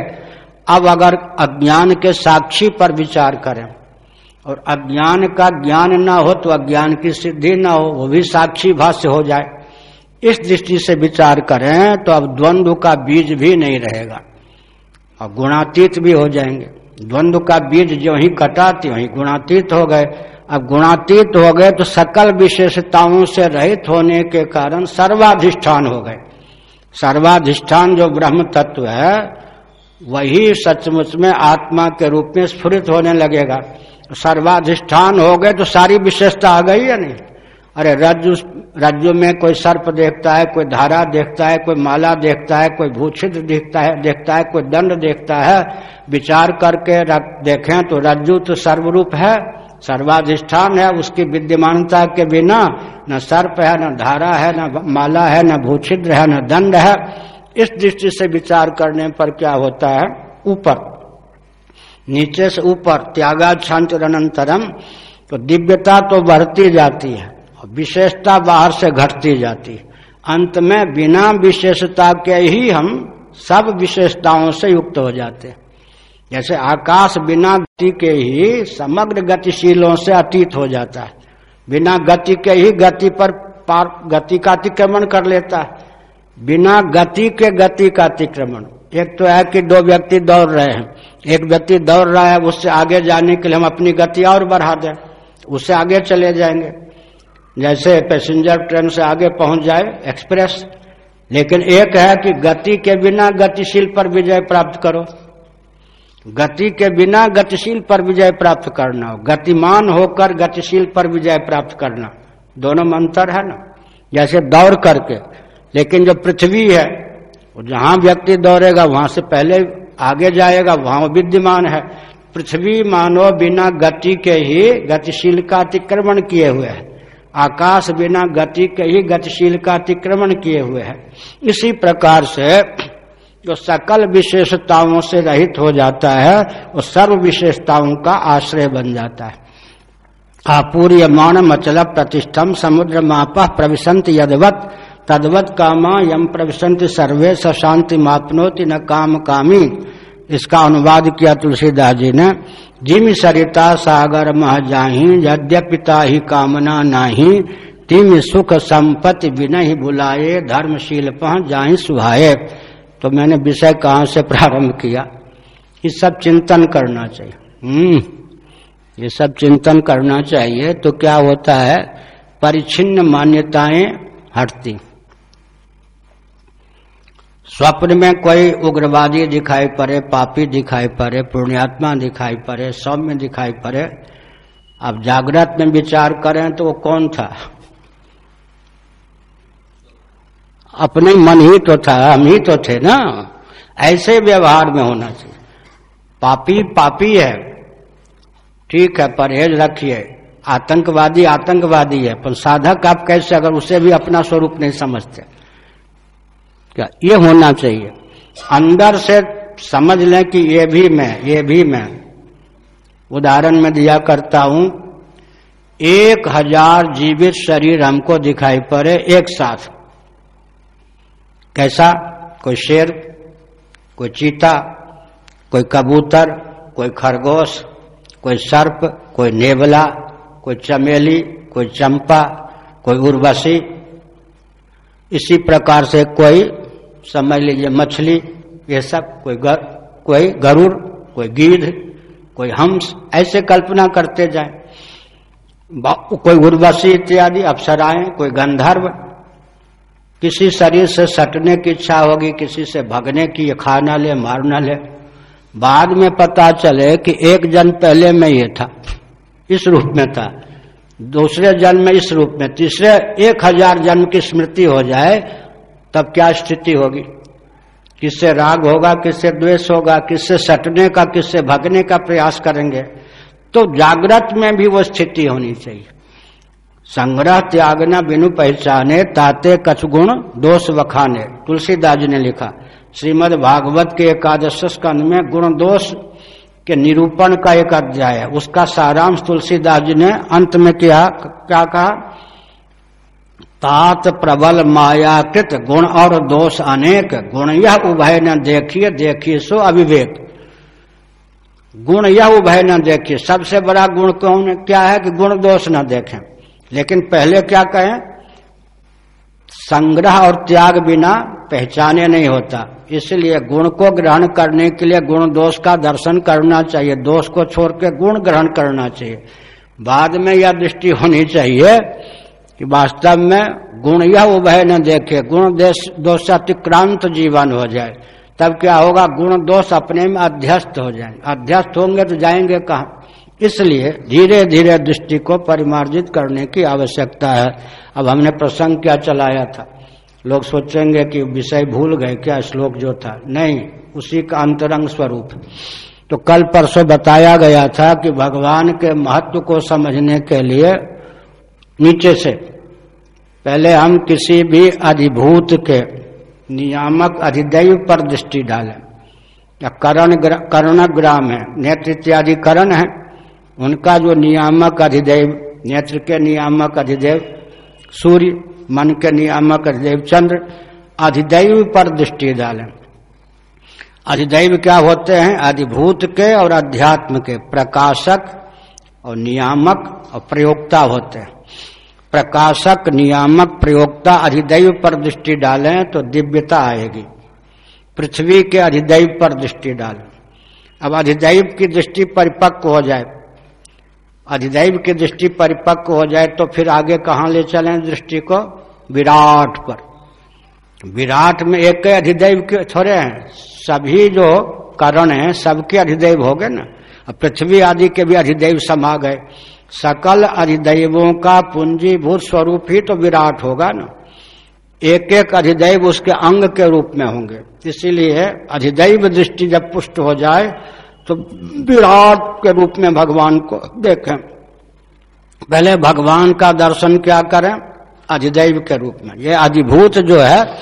Speaker 1: अब अगर अज्ञान के साक्षी पर विचार करें, और अज्ञान का ज्ञान न हो तो अज्ञान की सिद्धि न हो, वो भी साक्षी भाष्य हो जाए। इस दृष्टि से विचार करें तो अब द्वंद्व का बीज भी नहीं रहेगा। और गुणातीत भी हो जाएँगे। द्वंद्व का बीज जो ही कटा त्यों ही गुणातीत हो गए। अब गुणातीत हो गए तो सकल विशेषताओं से रहित होने के कारण सर्वाधिष्ठान हो गए। सर्वाधिष्ठान जो ब्रह्म तत्व है, वही सचमुच में आत्मा के रूप में स्फुरित होने लगेगा। सर्वाधिष्ठान हो गए तो सारी विशेषता आ गई या नहीं? अरे रज्जु रज्जु में कोई सर्प देखता है, कोई धारा देखता है, कोई माला देखता है, कोई भूषित्र देखता है देखता है, कोई दंड देखता है। विचार करके देखें तो रज्जु तो सर्वरूप है, सर्वाधिष्ठान है, उसकी विद्यमानता के बिना न सर्प है, न धारा है, न माला है, न भूछिद्र है, न दंड है। इस दृष्टि से विचार करने पर क्या होता है? ऊपर। नीचे से ऊपर, त्यागाच्छांतरनंतरम तो दिव्यता तो बढ़ती जाती है। विशेषता बाहर से घटती जाती। अंत में बिना विशेषता के ही हम सब विशेषताओं से युक्त हो जाते। जैसे आकाश बिना गति के ही समग्र गतिशीलों से अतीत हो जाता है। बिना गति के ही गति पर पार गति का अतिक्रमण कर लेता है। बिना गति के गति का अतिक्रमण। एक तो है कि दो व्यक्ति दौड़ रहे हैं। एक व्यक्ति दौड़ रहा है, उससे आगे जाने के लिए हम अपनी गति और बढ़ा दें। उससे आगे चले जाएँगे। जैसे पैसेंजर ट्रेन से आगे पहुँच जाए एक्सप्रेस, लेकिन एक है कि गति के बिना गतिशील पर विजय प्राप्त करो। गति के बिना गतिशील पर विजय प्राप्त करना, गतिमान होकर गतिशील पर विजय प्राप्त करना, दोनों में अंतर है ना? जैसे दौड़ करके, लेकिन जो पृथ्वी है जहाँ व्यक्ति दौड़ेगा, वहाँ से पहले आगे जाएगा, वहाँ विद्यमान है। पृथ्वी मानो बिना गति के ही गतिशील का अतिक्रमण किए हुए है। आकाश बिना गति के ही गतिशील का अतिक्रमण किए हुए है। इसी प्रकार से जो सकल विशेषताओं से रहित हो जाता है, वो सर्व विशेषताओं का आश्रय बन जाता है। आपूर्य मान मचल प्रतिष्ठम समुद्र माप प्रविशंत यदवत, तदवत कामा यम प्रविशंत सर्वे शांति मापनोति न काम कामी। इसका अनुवाद किया तुलसीदास जी ने, जिम सरिता सागर मह जाही, यद्यपिता ही कामना नाही, तिम सुख संपत्ति विनय बुलाए, धर्मशील पह जाही सुहाये तो मैंने विषय कहाँ से प्रारंभ किया? ये सब चिंतन करना चाहिए। हम्म ये सब चिंतन करना चाहिए तो क्या होता है? परिचिन्न मान्यताएँ हटती। स्वप्न में कोई उग्रवादी दिखाई पड़े, पापी दिखाई पड़े, पुण्यात्मा दिखाई पड़े, सौम्य दिखाई पड़े। अब जागृत में विचार करें तो वो कौन था? अपने मन ही तो था, हम ही तो थे ना। ऐसे व्यवहार में होना चाहिए। पापी पापी है। ठीक है, परहेज रखिए। आतंकवादी आतंकवादी है। पर साधक आप कैसे, अगर उसे भी अपना स्वरूप नहीं समझते? क्या ये होना चाहिए। अंदर से समझ लें कि ये भी मैं, ये भी मैं। उदाहरण में दिया करता हूँ, एक हज़ार जीवित शरीर हमको दिखाई पड़े एक साथ। कैसा? कोई शेर, कोई चीता, कोई कबूतर, कोई खरगोश, कोई सर्प, कोई नेवला, कोई चमेली, कोई चंपा, कोई उर्वशी इसी प्रकार से कोई समझ लीजिए मछली ये सब कोई गर, कोई गरुड़ कोई गिद्ध कोई हंस ऐसे कल्पना करते जाए। कोई उर्वशी इत्यादि अप्सराएँ कोई गंधर्व। किसी शरीर से सटने की इच्छा होगी किसी से भगने की ये खा ले मार ले। बाद में पता चले कि एक जन पहले में ये था इस रूप में था। दूसरे जन्म इस रूप में, तीसरे एक हज़ार जन्म की स्मृति हो जाए, तब क्या स्थिति होगी? किससे राग होगा, किससे द्वेष होगा, किससे सटने का, किससे भगने का प्रयास करेंगे? तो जागृत में भी वो स्थिति होनी चाहिए। संग्रह त्यागना बिनु पहचाने, ताते कछ गुण दोष वखाने। तुलसीदास जी ने लिखा श्रीमद भागवत के एकादश स्कंद में गुण दोष के निरूपण का एक अध्याय है। उसका सारांश तुलसीदास जी ने अंत में किया। क्या कहा? तात प्रबल मायाकृत गुण और दोष अनेक गुण। यह उभय न देखिए देखिए सो अविवेक। गुण यह उभय न देखिए। सबसे बड़ा गुण कौन क्या है कि गुण दोष न देखें। लेकिन पहले क्या कहें? संग्रह और त्याग बिना पहचाने नहीं होता। इसलिए गुण को ग्रहण करने के लिए गुण दोष का दर्शन करना चाहिए। दोष को छोड़ के गुण ग्रहण करना चाहिए। बाद में यह दृष्टि होनी चाहिए कि वास्तव में गुण यह उभय न देखे। गुण दोष से अतिक्रांत जीवन हो जाए। तब क्या होगा? गुण दोष अपने में अध्यस्त हो जाए। अध्यस्त होंगे तो जाएँगे कहा? इसलिए धीरे धीरे दृष्टि को परिमार्जित करने की आवश्यकता है। अब हमने प्रसंग क्या चलाया था? लोग सोचेंगे कि विषय भूल गए, क्या श्लोक जो था? नहीं, उसी का अंतरंग स्वरूप। तो कल परसों बताया गया था कि भगवान के महत्व को समझने के लिए नीचे से, पहले हम किसी भी अधिभूत के नियामक अधिदैव पर दृष्टि डालें। या करण कर्णग्राम है नेत्र इत्यादि करण है, उनका जो नियामक अधिदेव, नेत्र के नियामक अधिदेव, सूर्य मन के नियामक अधिदेव चंद्र अधिदैव पर दृष्टि डालें। अधिदैव क्या होते हैं? अधिभूत के और अध्यात्म के प्रकाशक और नियामक और प्रयोक्ता होते हैं। प्रकाशक, नियामक, प्रयोक्ता अधिदैव पर दृष्टि डालें तो दिव्यता आएगी। पृथ्वी के अधिदैव पर दृष्टि डालें। अब अधिदैव की दृष्टि परिपक्व हो जाए। अधिदैव की दृष्टि परिपक्व हो जाए तो फिर आगे कहाँ ले चलें दृष्टि को? विराट पर। विराट में एक अधिदैव के थोड़े हैं। सभी जो करण है, सबके अधिदैव हो गए ना। पृथ्वी आदि के भी अधिदैव समा गए। सकल अधिदैवों का पूंजीभूत स्वरूप ही तो विराट होगा ना। एक एक अधिदैव उसके अंग के रूप में होंगे। इसीलिए अधिदैव दृष्टि जब पुष्ट हो जाए तो विराट के रूप में भगवान को देखें। पहले भगवान का दर्शन क्या करें? अधिदैव के रूप में। ये अधिभूत जो है,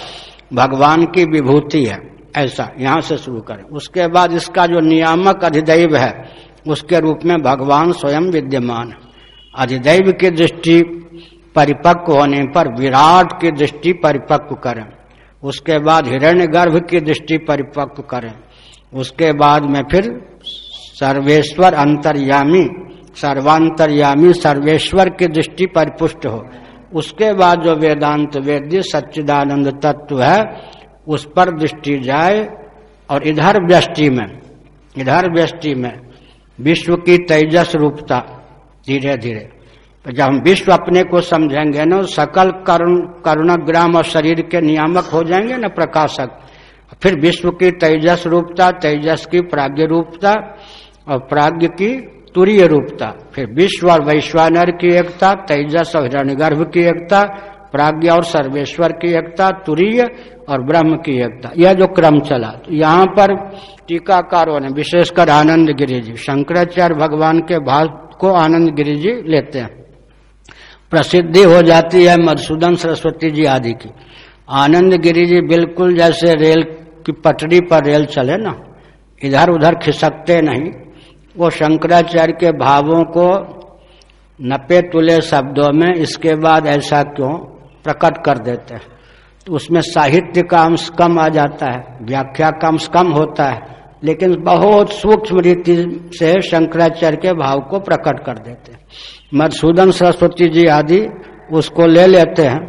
Speaker 1: भगवान की विभूति है, ऐसा, यहाँ से शुरू करें। उसके बाद इसका जो नियामक अधिदैव है, उसके रूप में भगवान स्वयं विद्यमान अधिदैव की दृष्टि परिपक्व होने पर, विराट की दृष्टि परिपक्व करें। उसके बाद हिरण्य गर्भ की दृष्टि परिपक्व करें। उसके बाद में फिर सर्वेश्वर अंतर्यामी, सर्वांतर्यामी सर्वेश्वर की दृष्टि परिपुष्ट हो। उसके बाद जो वेदांत वेद्य सच्चिदानंद तत्व है, उस पर दृष्टि जाए और इधर व्यष्टि में, इधर व्यष्टि में विश्व की तेजस रूपता धीरे धीरे जब हम विश्व अपने को समझेंगे ना, सकल करुण, करुणग्राम और शरीर के नियामक हो जाएँगे ना प्रकाशक। फिर विश्व की तेजस रूपता, तेजस की प्राग्ञ रूपता और प्राग्ञ की तुरीय रूपता, फिर विश्व और वैश्वानर की एकता, तेजस और हिरण्यगर्भ की एकता, प्राज्ञा और सर्वेश्वर की एकता, तुरीय और ब्रह्म की एकता। यह जो क्रम चला तो यहाँ पर टीकाकारों ने, विशेषकर आनंद गिरी जी शंकराचार्य भगवान के भाव को आनंद गिरी जी लेते हैं। प्रसिद्धि हो जाती है मधुसूदन सरस्वती जी आदि की। आनंद गिरी जी बिल्कुल जैसे रेल की पटरी पर रेल चले ना इधर उधर खिसकते नहीं वो शंकराचार्य के भावों को नपे तुले शब्दों में इसके बाद ऐसा क्यों प्रकट कर देते हैं? तो उसमें साहित्य का अंश कम आ जाता है, व्याख्या का अंश कम होता है, लेकिन बहुत सूक्ष्म रीति से शंकराचार्य के भाव को प्रकट कर देते हैं। मधुसूदन सरस्वती जी आदि उसको ले लेते हैं,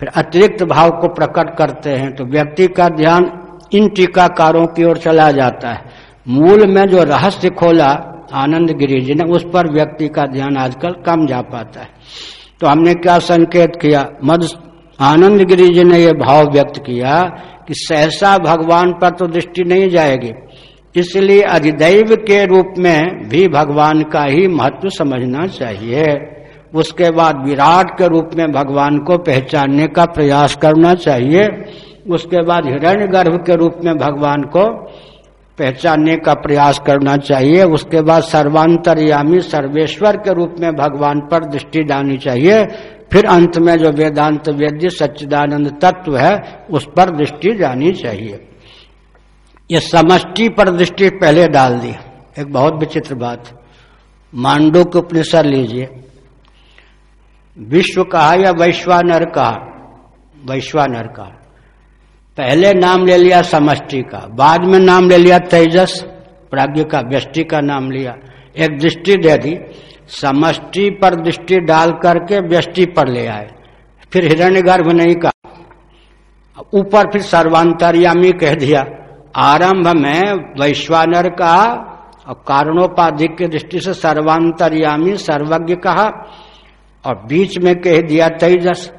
Speaker 1: फिर अतिरिक्त भाव को प्रकट करते हैं तो व्यक्ति का ध्यान इन टीकाकारों की ओर चला जाता है। मूल में जो रहस्य खोला आनंद गिरी जी ने, उस पर व्यक्ति का ध्यान आजकल कम जा पाता है। तो हमने क्या संकेत किया? मद आनंद गिरी जी ने यह भाव व्यक्त किया कि सहसा भगवान पर तो दृष्टि नहीं जाएगी। इसलिए अधिदैव के रूप में भी भगवान का ही महत्व समझना चाहिए। उसके बाद विराट के रूप में भगवान को पहचानने का प्रयास करना चाहिए। उसके बाद हिरण्य गर्भ के रूप में भगवान को पहचानने का प्रयास करना चाहिए। उसके बाद सर्वांतरयामी सर्वेश्वर के रूप में भगवान पर दृष्टि डालनी चाहिए। फिर अंत में जो वेदांत वेद्य सच्चिदानंद तत्व है, उस पर दृष्टि जानी चाहिए। ये समष्टि पर दृष्टि पहले डाल दी। एक बहुत विचित्र बात। मांडो के उपनिषद लीजिए। विश्व कहा या वैश्वानर कहा? वैश्वानर कहा। पहले नाम ले लिया समष्टि का, बाद में नाम ले लिया तेजस प्राज्ञ का, व्यष्टि का नाम लिया। एक दृष्टि दे दी, समष्टि पर दृष्टि डाल करके व्यष्टि पर ले आए। फिर हिरण्य गर्भ नहीं कहा। ऊपर फिर सर्वांतरयामी कह दिया, आरंभ में वैश्वानर का और कारणोपाधिक की दृष्टि से सर्वांतरयामी, सर्वज्ञ कहा, और बीच में कह दिया तेजस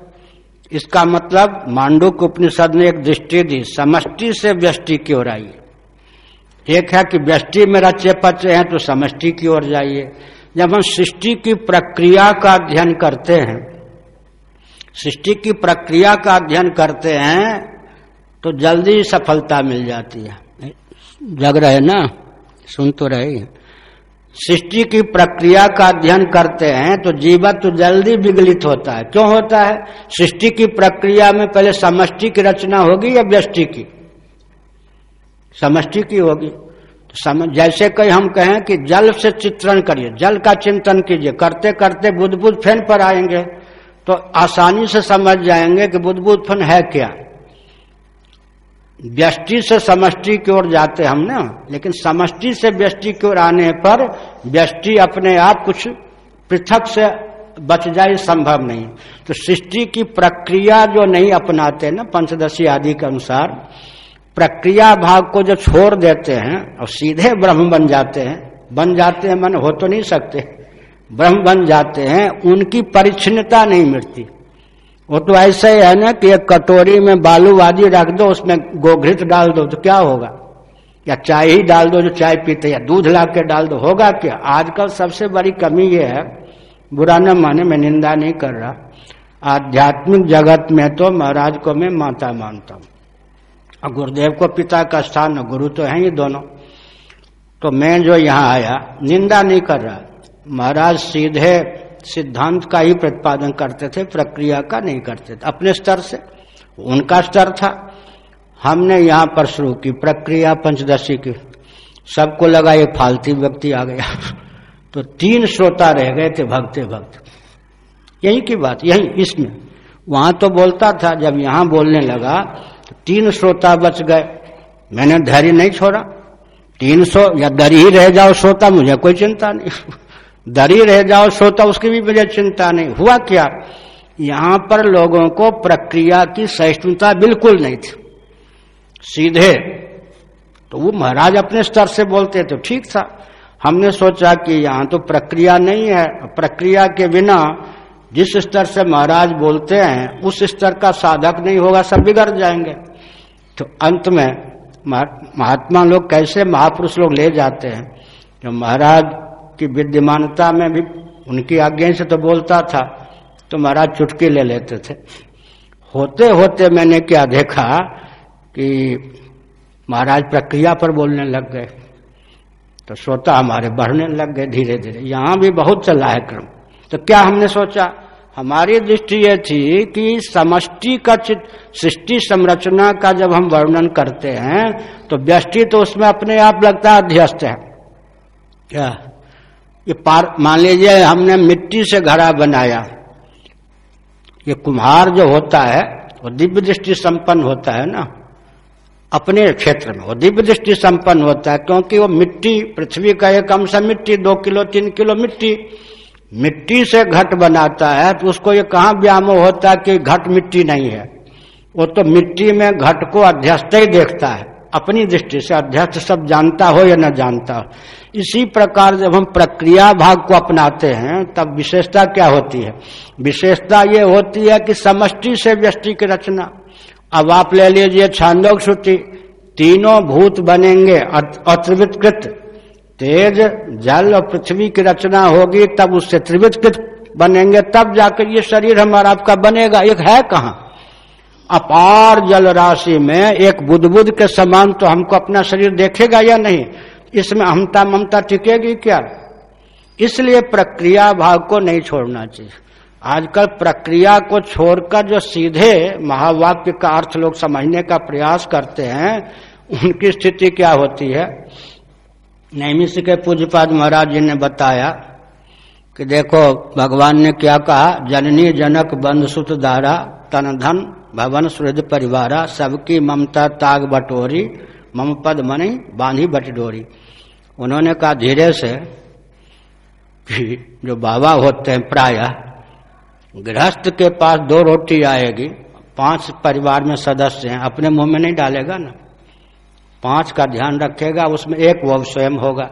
Speaker 1: इसका मतलब मांडुक उपनिषद ने एक दृष्टि दी, समष्टि से व्यष्टि की ओर आई एक है कि व्यष्टि में रचे पचे हैं तो समष्टि की ओर जाइए। जब हम सृष्टि की प्रक्रिया का अध्ययन करते हैं, सृष्टि की प्रक्रिया का अध्ययन करते हैं तो जल्दी सफलता मिल जाती है। जग रहे ना? सुन तो रहे सृष्टि की प्रक्रिया का अध्ययन करते हैं तो जीवन तो जल्दी विगलित होता है। क्यों होता है? सृष्टि की प्रक्रिया में पहले समष्टि की रचना होगी या व्यष्टि की? समष्टि की होगी। तो सम, जैसे कहीं हम कहें कि जल से चित्रण करिए, जल का चिंतन कीजिए करते करते बुद्ध बुद्ध फ़ैन पर आएँगे। तो आसानी से समझ जाएँगे कि बुद्ध बुद्ध फन है क्या। व्यष्टि से समष्टि की ओर जाते हम ना, लेकिन समष्टि से व्यष्टि की ओर आने पर व्यष्टि अपने आप कुछ पृथक से बच जाए संभव नहीं। तो सृष्टि की प्रक्रिया जो नहीं अपनाते ना, पंचदशी आदि के अनुसार, प्रक्रिया भाग को जो छोड़ देते हैं और सीधे ब्रह्म बन जाते हैं, बन जाते हैं मन हो तो नहीं सकते, ब्रह्म बन जाते हैं, उनकी परिच्छिन्नता नहीं मिटती। वो तो ऐसे ही है ना कि एक कटोरी में बालू आदि रख दो, उसमें गोघृत डाल दो तो क्या होगा? या चाय ही डाल दो जो चाय पीते या दूध ला के डाल दो, होगा क्या? आजकल सबसे बड़ी कमी ये है, बुरा न माने, मैं निंदा नहीं कर रहा। आध्यात्मिक जगत में तो महाराज को मैं माता मानता हूँ। और गुरुदेव को पिता का स्थान गुरु तो है ही दोनों। तो मैं जो यहाँ आया, निंदा नहीं कर रहा। महाराज सीधे सिद्धांत का ही प्रतिपादन करते थे, प्रक्रिया का नहीं करते थे। अपने स्तर से। उनका स्तर था। हमने यहाँ पर शुरू की। प्रक्रिया पंचदशी की। सबको लगा ये फालती व्यक्ति आ गया। तो तीन श्रोता रह गए थे भक्ते, भक्त। यही की बात, यही इसमें। वहाँ तो बोलता था, जब यहाँ बोलने लगा तो तीन श्रोता बच गए। मैंने धैर्य नहीं छोड़ा। तीन सौ या दर ही रह जाओ श्रोता, मुझे कोई चिंता नहीं। दर रह जाओ, सोता उसकी भी मुझे चिंता नहीं। हुआ क्या? यहाँ पर लोगों को प्रक्रिया की सहिष्णुता बिल्कुल नहीं थी। सीधे तो वो महाराज अपने स्तर से बोलते तो ठीक था, हमने सोचा कि यहाँ तो प्रक्रिया नहीं है। प्रक्रिया के बिना जिस स्तर से महाराज बोलते हैं, उस स्तर का साधक नहीं होगा, सब बिगड़ जाएँगे। तो अंत में महात्मा लोग कैसे महापुरुष लोग ले जाते हैं? जो महाराज की विद्यमानता में भी उनकी आज्ञा से तो बोलता था तो महाराज चुटकी ले लेते थे। होते होते मैंने क्या देखा कि महाराज प्रक्रिया पर बोलने लग गए तो श्रोता हमारे बढ़ने लग गए धीरे धीरे। यहाँ भी बहुत चला है क्रम। तो क्या हमने सोचा? हमारी दृष्टि ये थी कि समष्टि का सृष्टि संरचना का जब हम वर्णन करते हैं तो व्यष्टि तो उसमें अपने आप लगता है, अध्यस्त है। क्या? ये पार, मान लीजिए हमने मिट्टी से घड़ा बनाया। ये कुम्हार जो होता है, वो दिव्य दृष्टि संपन्न होता है ना। अपने क्षेत्र में वो दिव्य दृष्टि संपन्न होता है, क्योंकि वो मिट्टी, पृथ्वी का एक अंश मिट्टी, दो किलो, तीन किलो मिट्टी। मिट्टी से घट बनाता है तो उसको ये कहा व्यामो होता है कि घट मिट्टी नहीं है। वो तो मिट्टी में घट को अध्यस्त ही देखता है। अपनी दृष्टि से अध्यक्ष सब जानता हो या न जानता हो। इसी प्रकार जब हम प्रक्रिया भाग को अपनाते हैं, तब विशेषता क्या होती है? विशेषता ये होती है कि समष्टि से व्यष्टि की रचना। अब आप ले लीजिए छांदोग श्रुति, तीनों भूत बनेंगे अत्रिवितकृत तेज, जल और पृथ्वी की रचना होगी, तब उससे त्रिवितकृत बनेंगे, तब जाकर ये शरीर हमारा आपका बनेगा। एक है कहा? अपार जल राशि में एक बुदबुद के समान तो हमको अपना शरीर देखेगा या नहीं? इसमें हमता ममता टिकेगी क्या? इसलिए प्रक्रिया भाग को नहीं छोड़ना चाहिए। आजकल प्रक्रिया को छोड़कर जो सीधे महावाक्य का अर्थ लोग समझने का प्रयास करते हैं, उनकी स्थिति क्या होती है? नैमिष के पूज्यपाद महाराज जी ने बताया कि देखो, भगवान ने क्या कहा? जननी जनक बंध धारा तन धन भवन सुहृद परिवारा, सबकी ममता ताग बटोरी, मम पद मनी बांधी बटडोरी। उन्होंने कहा धीरे से कि जो बाबा होते हैं प्राय, गृहस्थ के पास दो रोटी आएगी, पाँच परिवार में सदस्य हैं, अपने मुँह में नहीं डालेगा ना। पाँच का ध्यान रखेगा, उसमें एक वो स्वयं होगा।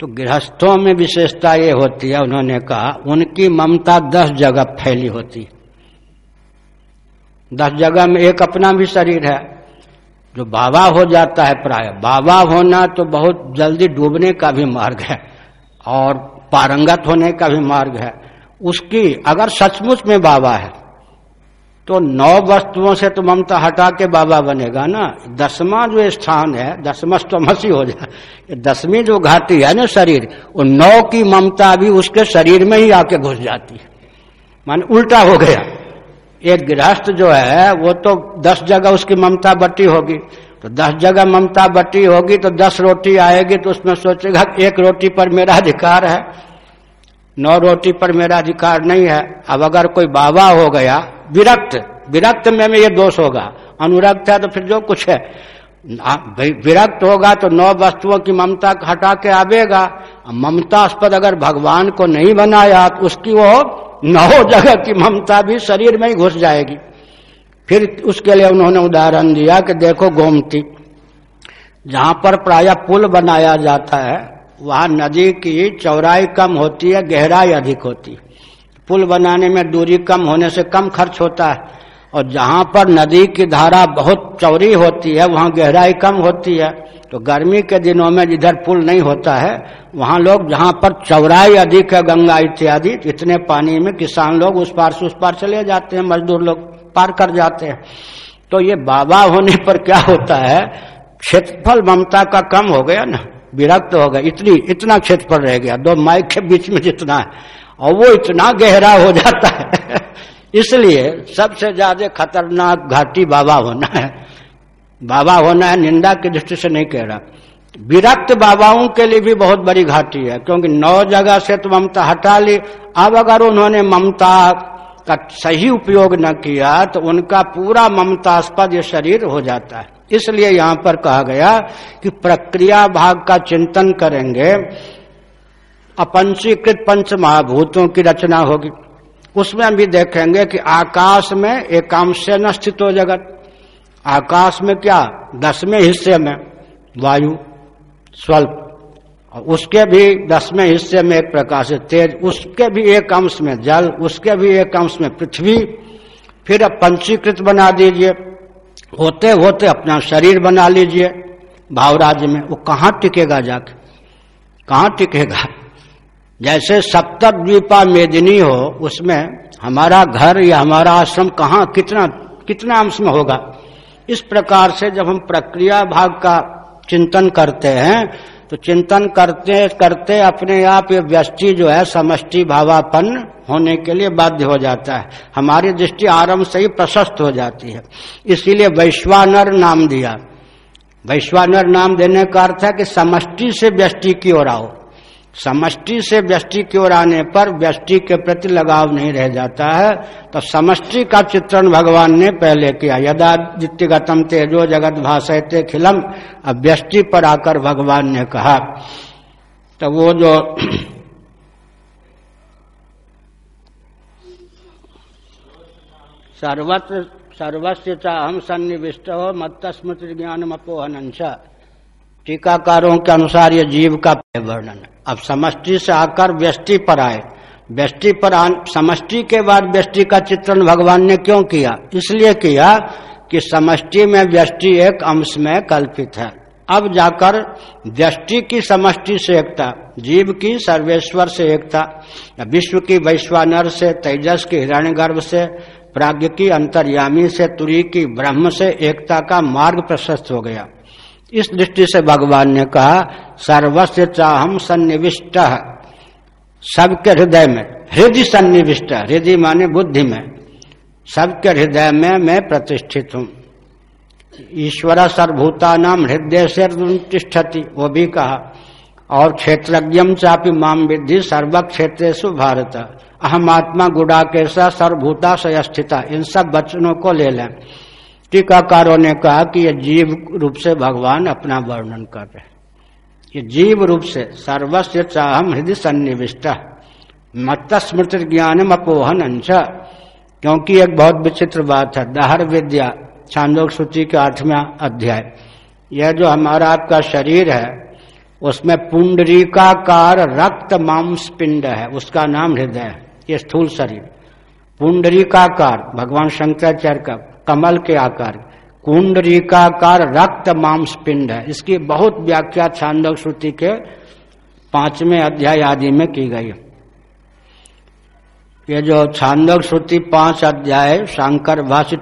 Speaker 1: तो गृहस्थों में विशेषता ये होती है, उन्होंने कहा, उनकी ममता दस जगह फैली होती दस जगह में एक अपना भी शरीर है, जो बाबा हो जाता है प्राय। बाबा होना तो बहुत जल्दी डूबने का भी मार्ग है और पारंगत होने का भी मार्ग है। उसकी अगर सचमुच में बाबा है तो नौ वस्तुओं से तो ममता हटा के बाबा बनेगा ना। दसवां जो स्थान है दसमस तो मसी हो जाए दसवीं जो घाटी है ना शरीर वो नौ की ममता भी उसके शरीर में ही आके घुस जाती है। मान उल्टा हो गया। एक गृहस्थ जो है वो तो दस जगह उसकी ममता बटी होगी। तो दस जगह ममता बटी होगी तो दस रोटी आएगी तो उसमें सोचेगा एक रोटी पर मेरा अधिकार है नौ रोटी पर मेरा अधिकार नहीं है। अब अगर कोई बाबा हो गया विरक्त विरक्त में, में ये दोष होगा। अनुरक्त है तो फिर जो कुछ है। विरक्त होगा तो नौ वस्तुओं की ममता हटा के आवेगा। ममतास्पद अगर भगवान को नहीं बनाया तो उसकी वो नौ जगह की ममता भी शरीर में ही घुस जाएगी। फिर उसके लिए उन्होंने उदाहरण दिया कि देखो गोमती, जहाँ पर प्राय पुल बनाया जाता है, वहाँ नदी की चौड़ाई कम होती है, गहराई अधिक होती है। पुल बनाने में दूरी कम होने से कम खर्च होता है, और जहाँ पर नदी की धारा बहुत चौड़ी होती है, वहाँ गहराई कम होती है। तो गर्मी के दिनों में जिधर पुल नहीं होता है, वहाँ लोग जहाँ पर चौराई अधिक है, गंगा इत्यादि, इतने पानी में किसान लोग उस पार से उस पार चले जाते हैं, मजदूर लोग पार कर जाते हैं। तो ये बाबा होने पर क्या होता है, क्षेत्रफल ममता का कम हो गया ना, विरक्त हो गया, इतनी, इतना क्षेत्रफल रह गया, दो माइक के बीच में जितना है, और वो इतना गहरा हो जाता है। इसलिए सबसे ज़्यादा खतरनाक घाटी बाबा होना है। बाबा होना है, निंदा की दृष्टि से नहीं कह रहा। विरक्त बाबाओं के लिए भी बहुत बड़ी घाटी है, क्योंकि नौ जगह से तो ममता हटा ली। अब अगर उन्होंने ममता का सही उपयोग न किया तो उनका पूरा ममतास्पद ये शरीर हो जाता है। इसलिए यहाँ पर कहा गया कि प्रक्रिया भाग का चिंतन करेंगे। अपंचीकृत पंच महाभूतों की रचना होगी। उसमें भी देखेंगे कि आकाश में एकांश न स्थित हो जगत। आकाश में क्या? दसवें हिस्से में वायु, स्वल्प। और उसके भी दसवें हिस्से में एक प्रकार से तेज, उसके भी एक अंश में जल, उसके भी एक अंश में पृथ्वी। फिर अब पंचीकृत बना दीजिए। होते होते अपना शरीर बना लीजिए भावराज में। वो कहाँ टिकेगा जाके? कहाँ टिकेगा? जैसे सप्तक द्वीपा मेदिनी हो, उसमें हमारा घर या हमारा आश्रम कहाँ, कितना कितना अंश में होगा? इस प्रकार से जब हम प्रक्रिया भाग का चिंतन करते हैं तो चिंतन करते करते अपने आप ये व्यष्टि जो है, समष्टि भावापन्न होने के लिए बाध्य हो जाता है। हमारी दृष्टि आरंभ से ही प्रशस्त हो जाती है। इसीलिए वैश्वानर नाम दिया। वैश्वानर नाम देने का अर्थ है कि समष्टि से व्यष्टि की ओर आओ। समष्टि से व्यष्टि की ओर आने पर व्यष्टि के प्रति लगाव नहीं रह जाता है तो समष्टि का चित्रण भगवान ने पहले किया। यदा दित्यगतम तेजो जगत भाषते खिलम, अब व्यष्टि पर आकर भगवान ने कहा। तो वो जो सर्वत्र सर्वस्व हम सन्निविष्ट हो मत स्मृति ज्ञान अपोहनंश टीकाकारों के अनुसार ये जीव का वर्णन। अब समष्टि से आकर व्यष्टि पर आए। व्यष्टि पर समष्टि के बाद व्यष्टि का चित्रण भगवान ने क्यों किया? इसलिए किया कि समष्टि में व्यष्टि एक अंश में कल्पित है। अब जाकर व्यष्टि की समष्टि से एकता, जीव की सर्वेश्वर से एकता, विश्व की वैश्वानर से, तेजस की हिरण्य गर्भ से, प्राग्ञ की अंतर्यामी से, तुरी की ब्रह्म से एकता का मार्ग प्रशस्त हो गया। इस दृष्टि से भगवान ने कहा सर्वस्व चाहम सन्निविष्ट। सबके हृदय में, हृदय सन्निविष्ट, हृदय माने बुद्धि में। सबके हृदय में मैं प्रतिष्ठित हूँ। ईश्वर सर्वभूता नाम हृदय से वो भी कहा। और क्षेत्रज्ञम चापी माम विद्धि सर्व क्षेत्र भारत। अहम आत्मा गुड़ा के सर्वभूता स्थिता इन सब वचनों को ले लें। टीकाकारों ने कहा कि ये जीव रूप से भगवान अपना वर्णन कर रहे ये जीव रूप से सर्वस्व चाहम हृदय सन्निविष्ट मत स्मृति ज्ञान अपोहन अंश क्योंकि एक बहुत विचित्र बात है, दहर विद्या, छांदोक सूची के आठवें अध्याय। यह जो हमारा आपका शरीर है, उसमें पुंडरीकाकार रक्त मांस पिंड है, उसका नाम हृदय है, ये स्थूल शरीर। पुंडरीकाकार, भगवान शंकराचार्य का कमल के आकार, कुंडरीकाकार रक्त मांस पिंड है। इसकी बहुत व्याख्या छांदक श्रुति के पाँचवें अध्याय आदि में की गई ये जो छांदक श्रुति पाँच अध्याय, शंकर भाषित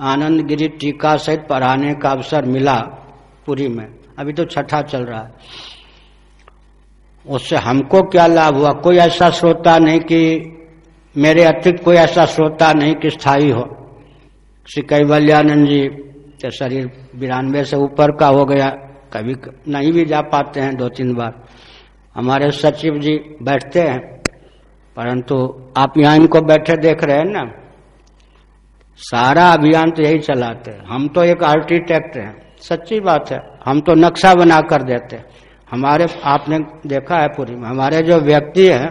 Speaker 1: आनंद गिरी टीका सहित पढ़ाने का अवसर मिला पुरी में। अभी तो छठा चल रहा है। उससे हमको क्या लाभ हुआ? कोई ऐसा श्रोता नहीं कि मेरे अतिरिक्त कोई ऐसा श्रोता नहीं कि स्थायी हो। श्री कैवल्यानंद जी के शरीर बिरानवे से ऊपर का हो गया, कभी नहीं भी जा पाते हैं दो तीन बार। हमारे सचिव जी बैठते हैं, परंतु आप यहाँ इनको बैठे देख रहे हैं ना, सारा अभियान तो यही चलाते हैं। हम तो एक आर्किटेक्ट हैं, सच्ची बात है, हम तो नक्शा बना कर देते हैं। हमारे, आपने देखा है पूरी में हमारे जो व्यक्ति हैं,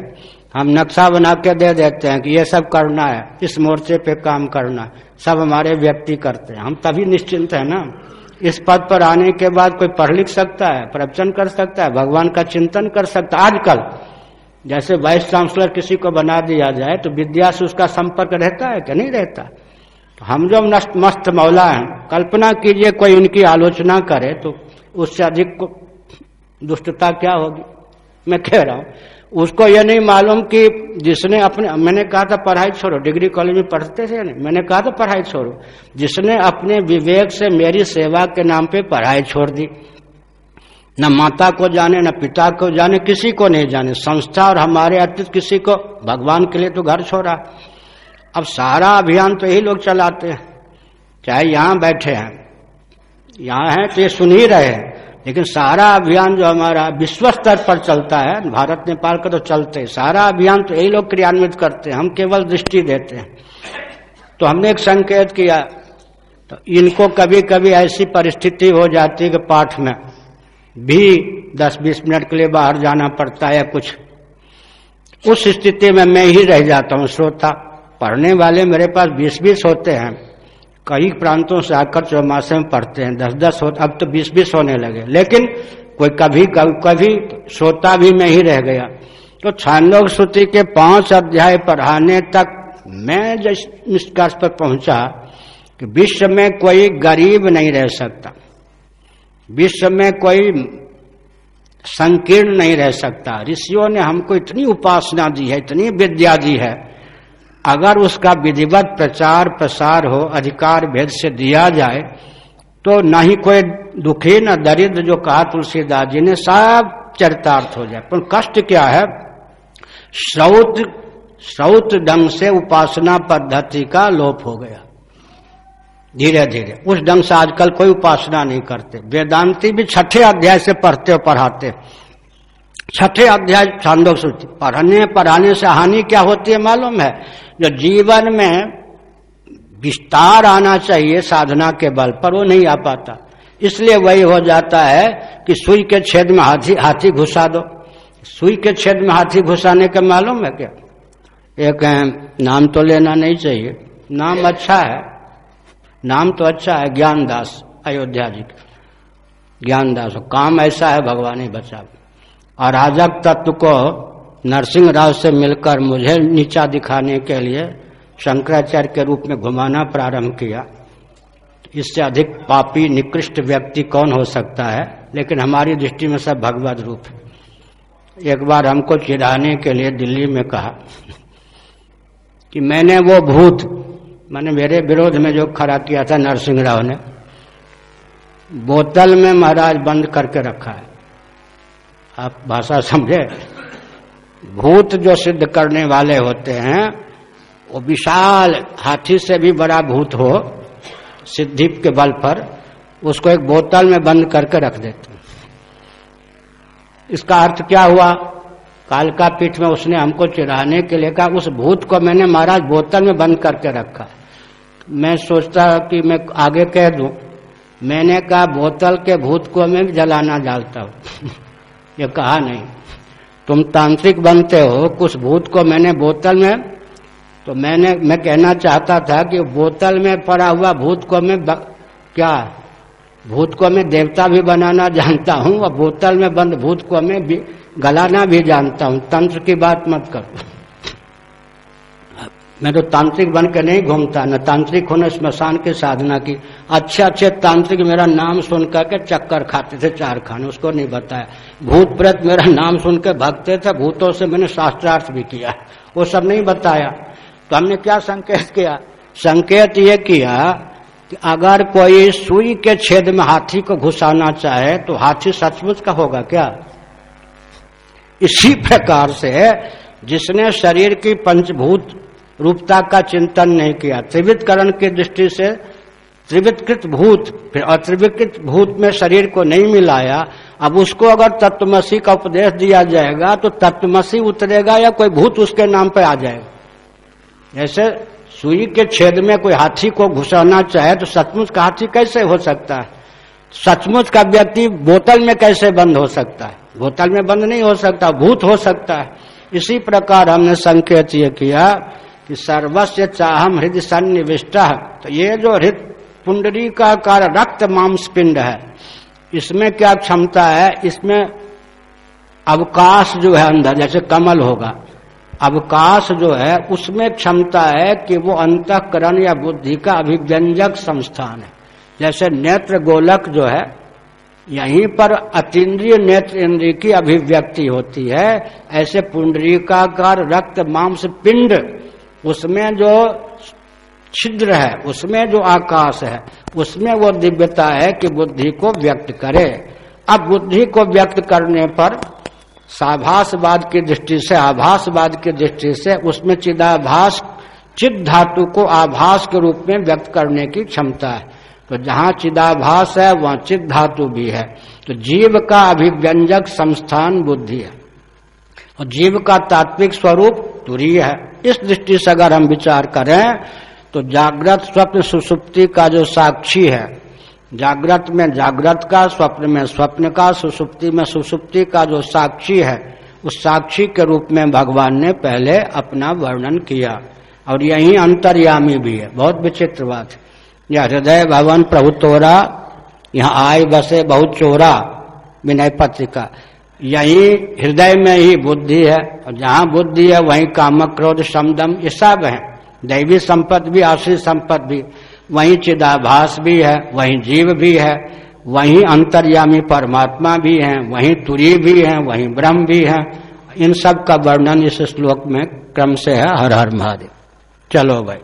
Speaker 1: हम नक्शा बना के दे देते हैं कि ये सब करना है, इस मोर्चे पे काम करना है। सब हमारे व्यक्ति करते हैं। हम तभी निश्चिंत है ना। इस पद पर आने के बाद कोई पढ़ लिख सकता है, प्रवचन कर सकता है, भगवान का चिंतन कर सकता है। आजकल जैसे वाइस चांसलर किसी को बना दिया जाए तो विद्या से उसका संपर्क रहता है कि नहीं रहता? तो हम जो नष्ट, मस्त मौला हैं, कल्पना कीजिए कोई उनकी आलोचना करे तो उससे अधिक दुष्टता क्या होगी? मैं कह रहा हूँ उसको यह नहीं मालूम कि जिसने अपने, मैंने कहा था पढ़ाई छोड़ो, डिग्री कॉलेज में पढ़ते थे नहीं? मैंने कहा था पढ़ाई छोड़ो। जिसने अपने विवेक से मेरी सेवा के नाम पे पढ़ाई छोड़ दी। न माता को जाने, न पिता को जाने, किसी को नहीं जाने। संस्था और हमारे अतीत किसी को, भगवान के लिए तो घर छोड़ा। अब सारा अभियान तो यही लोग चलाते हैं। चाहे यहाँ बैठे हैं, यहाँ हैं तो ये सुन ही रहे हैं। लेकिन सारा अभियान जो हमारा विश्व स्तर पर चलता है, भारत, नेपाल का तो चलते सारा अभियान तो यही लोग क्रियान्वित करते हैं। हम केवल दृष्टि देते हैं। तो हमने एक संकेत किया तो इनको कभी कभी ऐसी परिस्थिति हो जाती है कि पाठ में भी 10-20 मिनट के लिए बाहर जाना पड़ता है कुछ। उस स्थिति में मैं ही रह जाता हूँ, श्रोता। पढ़ने वाले मेरे पास बीस बीस होते हैं। कई प्रांतों से आकर चौमासे में पढ़ते हैं, दस दस होते अब तो बीस बीस होने लगे। लेकिन कोई कभी कभी श्रोता भी मैं ही रह गया। तो छांदोग श्रुति के पाँच अध्याय पढ़ाने तक मैं जिस निष्कर्ष पर पहुँचा कि विश्व में कोई गरीब नहीं रह सकता। विश्व में कोई संकीर्ण नहीं रह सकता। ऋषियों ने हमको इतनी उपासना दी है, इतनी विद्या दी है अगर उसका विधिवत प्रचार प्रसार हो, अधिकार भेद से दिया जाए तो न ही कोई दुखी, न दरिद्र जो कहा तुलसीदास जी ने, सब चरितार्थ हो जाए। पर कष्ट क्या है? श्रौत श्रौत ढंग से उपासना पद्धति का लोप हो गया। धीरे धीरे उस ढंग से आजकल कोई उपासना नहीं करते। वेदांती भी छठे अध्याय से पढ़ते और पढ़ाते। छठे अध्याय छांदोक सूची। पढ़ने, पढ़ाने से हानि क्या होती है मालूम है? जो जीवन में विस्तार आना चाहिए साधना के बल पर, वो नहीं आ पाता। इसलिए वही हो जाता है कि सुई के छेद में हाथी हाथी घुसा दो। सुई के छेद में हाथी घुसाने का मालूम है क्या? एक नाम तो लेना नहीं चाहिए। नाम अच्छा है। नाम तो अच्छा है, ज्ञानदास, अयोध्या जी का। ज्ञानदास, काम ऐसा है, भगवान ही बचा अराजक तत्व को नरसिंह राव से मिलकर मुझे नीचा दिखाने के लिए शंकराचार्य के रूप में घुमाना प्रारंभ किया। इससे अधिक पापी, निकृष्ट व्यक्ति कौन हो सकता है? लेकिन हमारी दृष्टि में सब भगवत रूप है। एक बार हमको चिढ़ाने के लिए दिल्ली में कहा कि मैंने वो भूत, मैंने मेरे विरोध में जो खड़ा किया था नरसिंह राव ने, बोतल में महाराज बंद करके रखा है। आप भाषा समझे? भूत जो सिद्ध करने वाले होते हैं, वो विशाल हाथी से भी बड़ा भूत हो सिद्धि के बल पर, उसको एक बोतल में बंद करके रख देते इसका अर्थ क्या हुआ? कालका पीठ में उसने हमको चिढ़ाने के लिए कहा, उस भूत को मैंने महाराज बोतल में बंद करके रखा। मैं सोचता कि मैं आगे कह दूँ, मैंने कहा, बोतल के भूत को मैं जलाना डालता हूँ। ये कहा नहीं। तुम तांत्रिक बनते हो कुछ भूत को मैंने बोतल में तो मैंने मैं कहना चाहता था कि बोतल में पड़ा हुआ भूत को मैं ब, क्या? भूत को मैं देवता भी बनाना जानता हूँ और बोतल में बंद भूत को मैं गलाना भी जानता हूँ। तंत्र की बात मत करो। मैं तो तांत्रिक बन के नहीं घूमता, न तांत्रिक होने, स्मशान की साधना की। अच्छे अच्छे तांत्रिक मेरा नाम सुन करके चक्कर खाते थे, चार खाने, उसको नहीं बताया। भूत प्रेत मेरा नाम सुन के भगते थे, भूतों से मैंने शास्त्रार्थ भी किया। वो सब नहीं बताया। तो हमने क्या संकेत किया? संकेत ये किया कि अगर कोई सुई के छेद में हाथी को घुसाना चाहे तो हाथी सचमुच का होगा क्या? इसी प्रकार से जिसने शरीर की पंचभूत रूपता का चिंतन नहीं किया। त्रिवितकरण की दृष्टि से त्रिवितकृत भूत, फिर अत्रिविकृत भूत में शरीर को नहीं मिलाया। अब उसको अगर तत्वमसी का उपदेश दिया जाएगा तो तत्वमसी उतरेगा या कोई भूत उसके नाम पर आ जाएगा? जैसे सुई के छेद में कोई हाथी को घुसाना चाहे तो सचमुच का हाथी कैसे हो सकता है? सचमुच का व्यक्ति बोतल में कैसे बंद हो सकता है? बोतल में बंद नहीं हो सकता, भूत हो सकता है। इसी प्रकार हमने संकेत ये किया कि सर्वस्व चाहम हृदय सन्निविष्ट तो ये जो हृदय पुंडरी का कार रक्त मांस पिंड है, इसमें क्या क्षमता है? इसमें अवकाश जो है अंदर, जैसे कमल होगा, अवकाश जो है, उसमें क्षमता है कि वो अंतकरण या बुद्धि का अभिव्यंजक संस्थान है। जैसे नेत्र गोलक जो है, यहीं पर अतीन्द्रिय नेत्र इंद्रिय की अभिव्यक्ति होती है। ऐसे पुंडरीकाकार रक्त मांस पिंड उसमें जो छिद्र है, उसमें जो आकाश है, उसमें वो दिव्यता है कि बुद्धि को व्यक्त करे। अब बुद्धि को व्यक्त करने पर साभासवाद की दृष्टि से, आभासवाद की दृष्टि से उसमें चिदाभास चिद धातु को आभास के रूप में व्यक्त करने की क्षमता है। तो जहाँ चिदाभास है, वहाँ चिद धातु भी है। तो जीव का अभिव्यंजक संस्थान बुद्धि है। और जीव का तात्विक स्वरूप तुरीय है। इस दृष्टि से अगर हम विचार करें तो जागृत स्वप्न सुसुप्ति का जो साक्षी है, जागृत में जागृत का, स्वप्न में स्वप्न का, सुसुप्ति में सुसुप्ति का जो साक्षी है, उस साक्षी के रूप में भगवान ने पहले अपना वर्णन किया। और यही अंतर्यामी भी है। बहुत विचित्र बात यह हृदय भवन प्रभु तोरा, यहाँ आय बसे बहुत चोरा विनय पत्रिका यही हृदय में ही बुद्धि है, और जहाँ बुद्धि है, वहीं काम क्रोध, समदम, ये सब है। दैवी संपद भी आश्रित संपद भी, वहीं चिदाभास भी है, वहीं जीव भी है, वहीं अंतर्यामी परमात्मा भी है, वहीं तुरी भी है, वहीं ब्रह्म भी है। इन सब का वर्णन इस श्लोक में क्रम से है, हर हर महादेव। चलो भाई।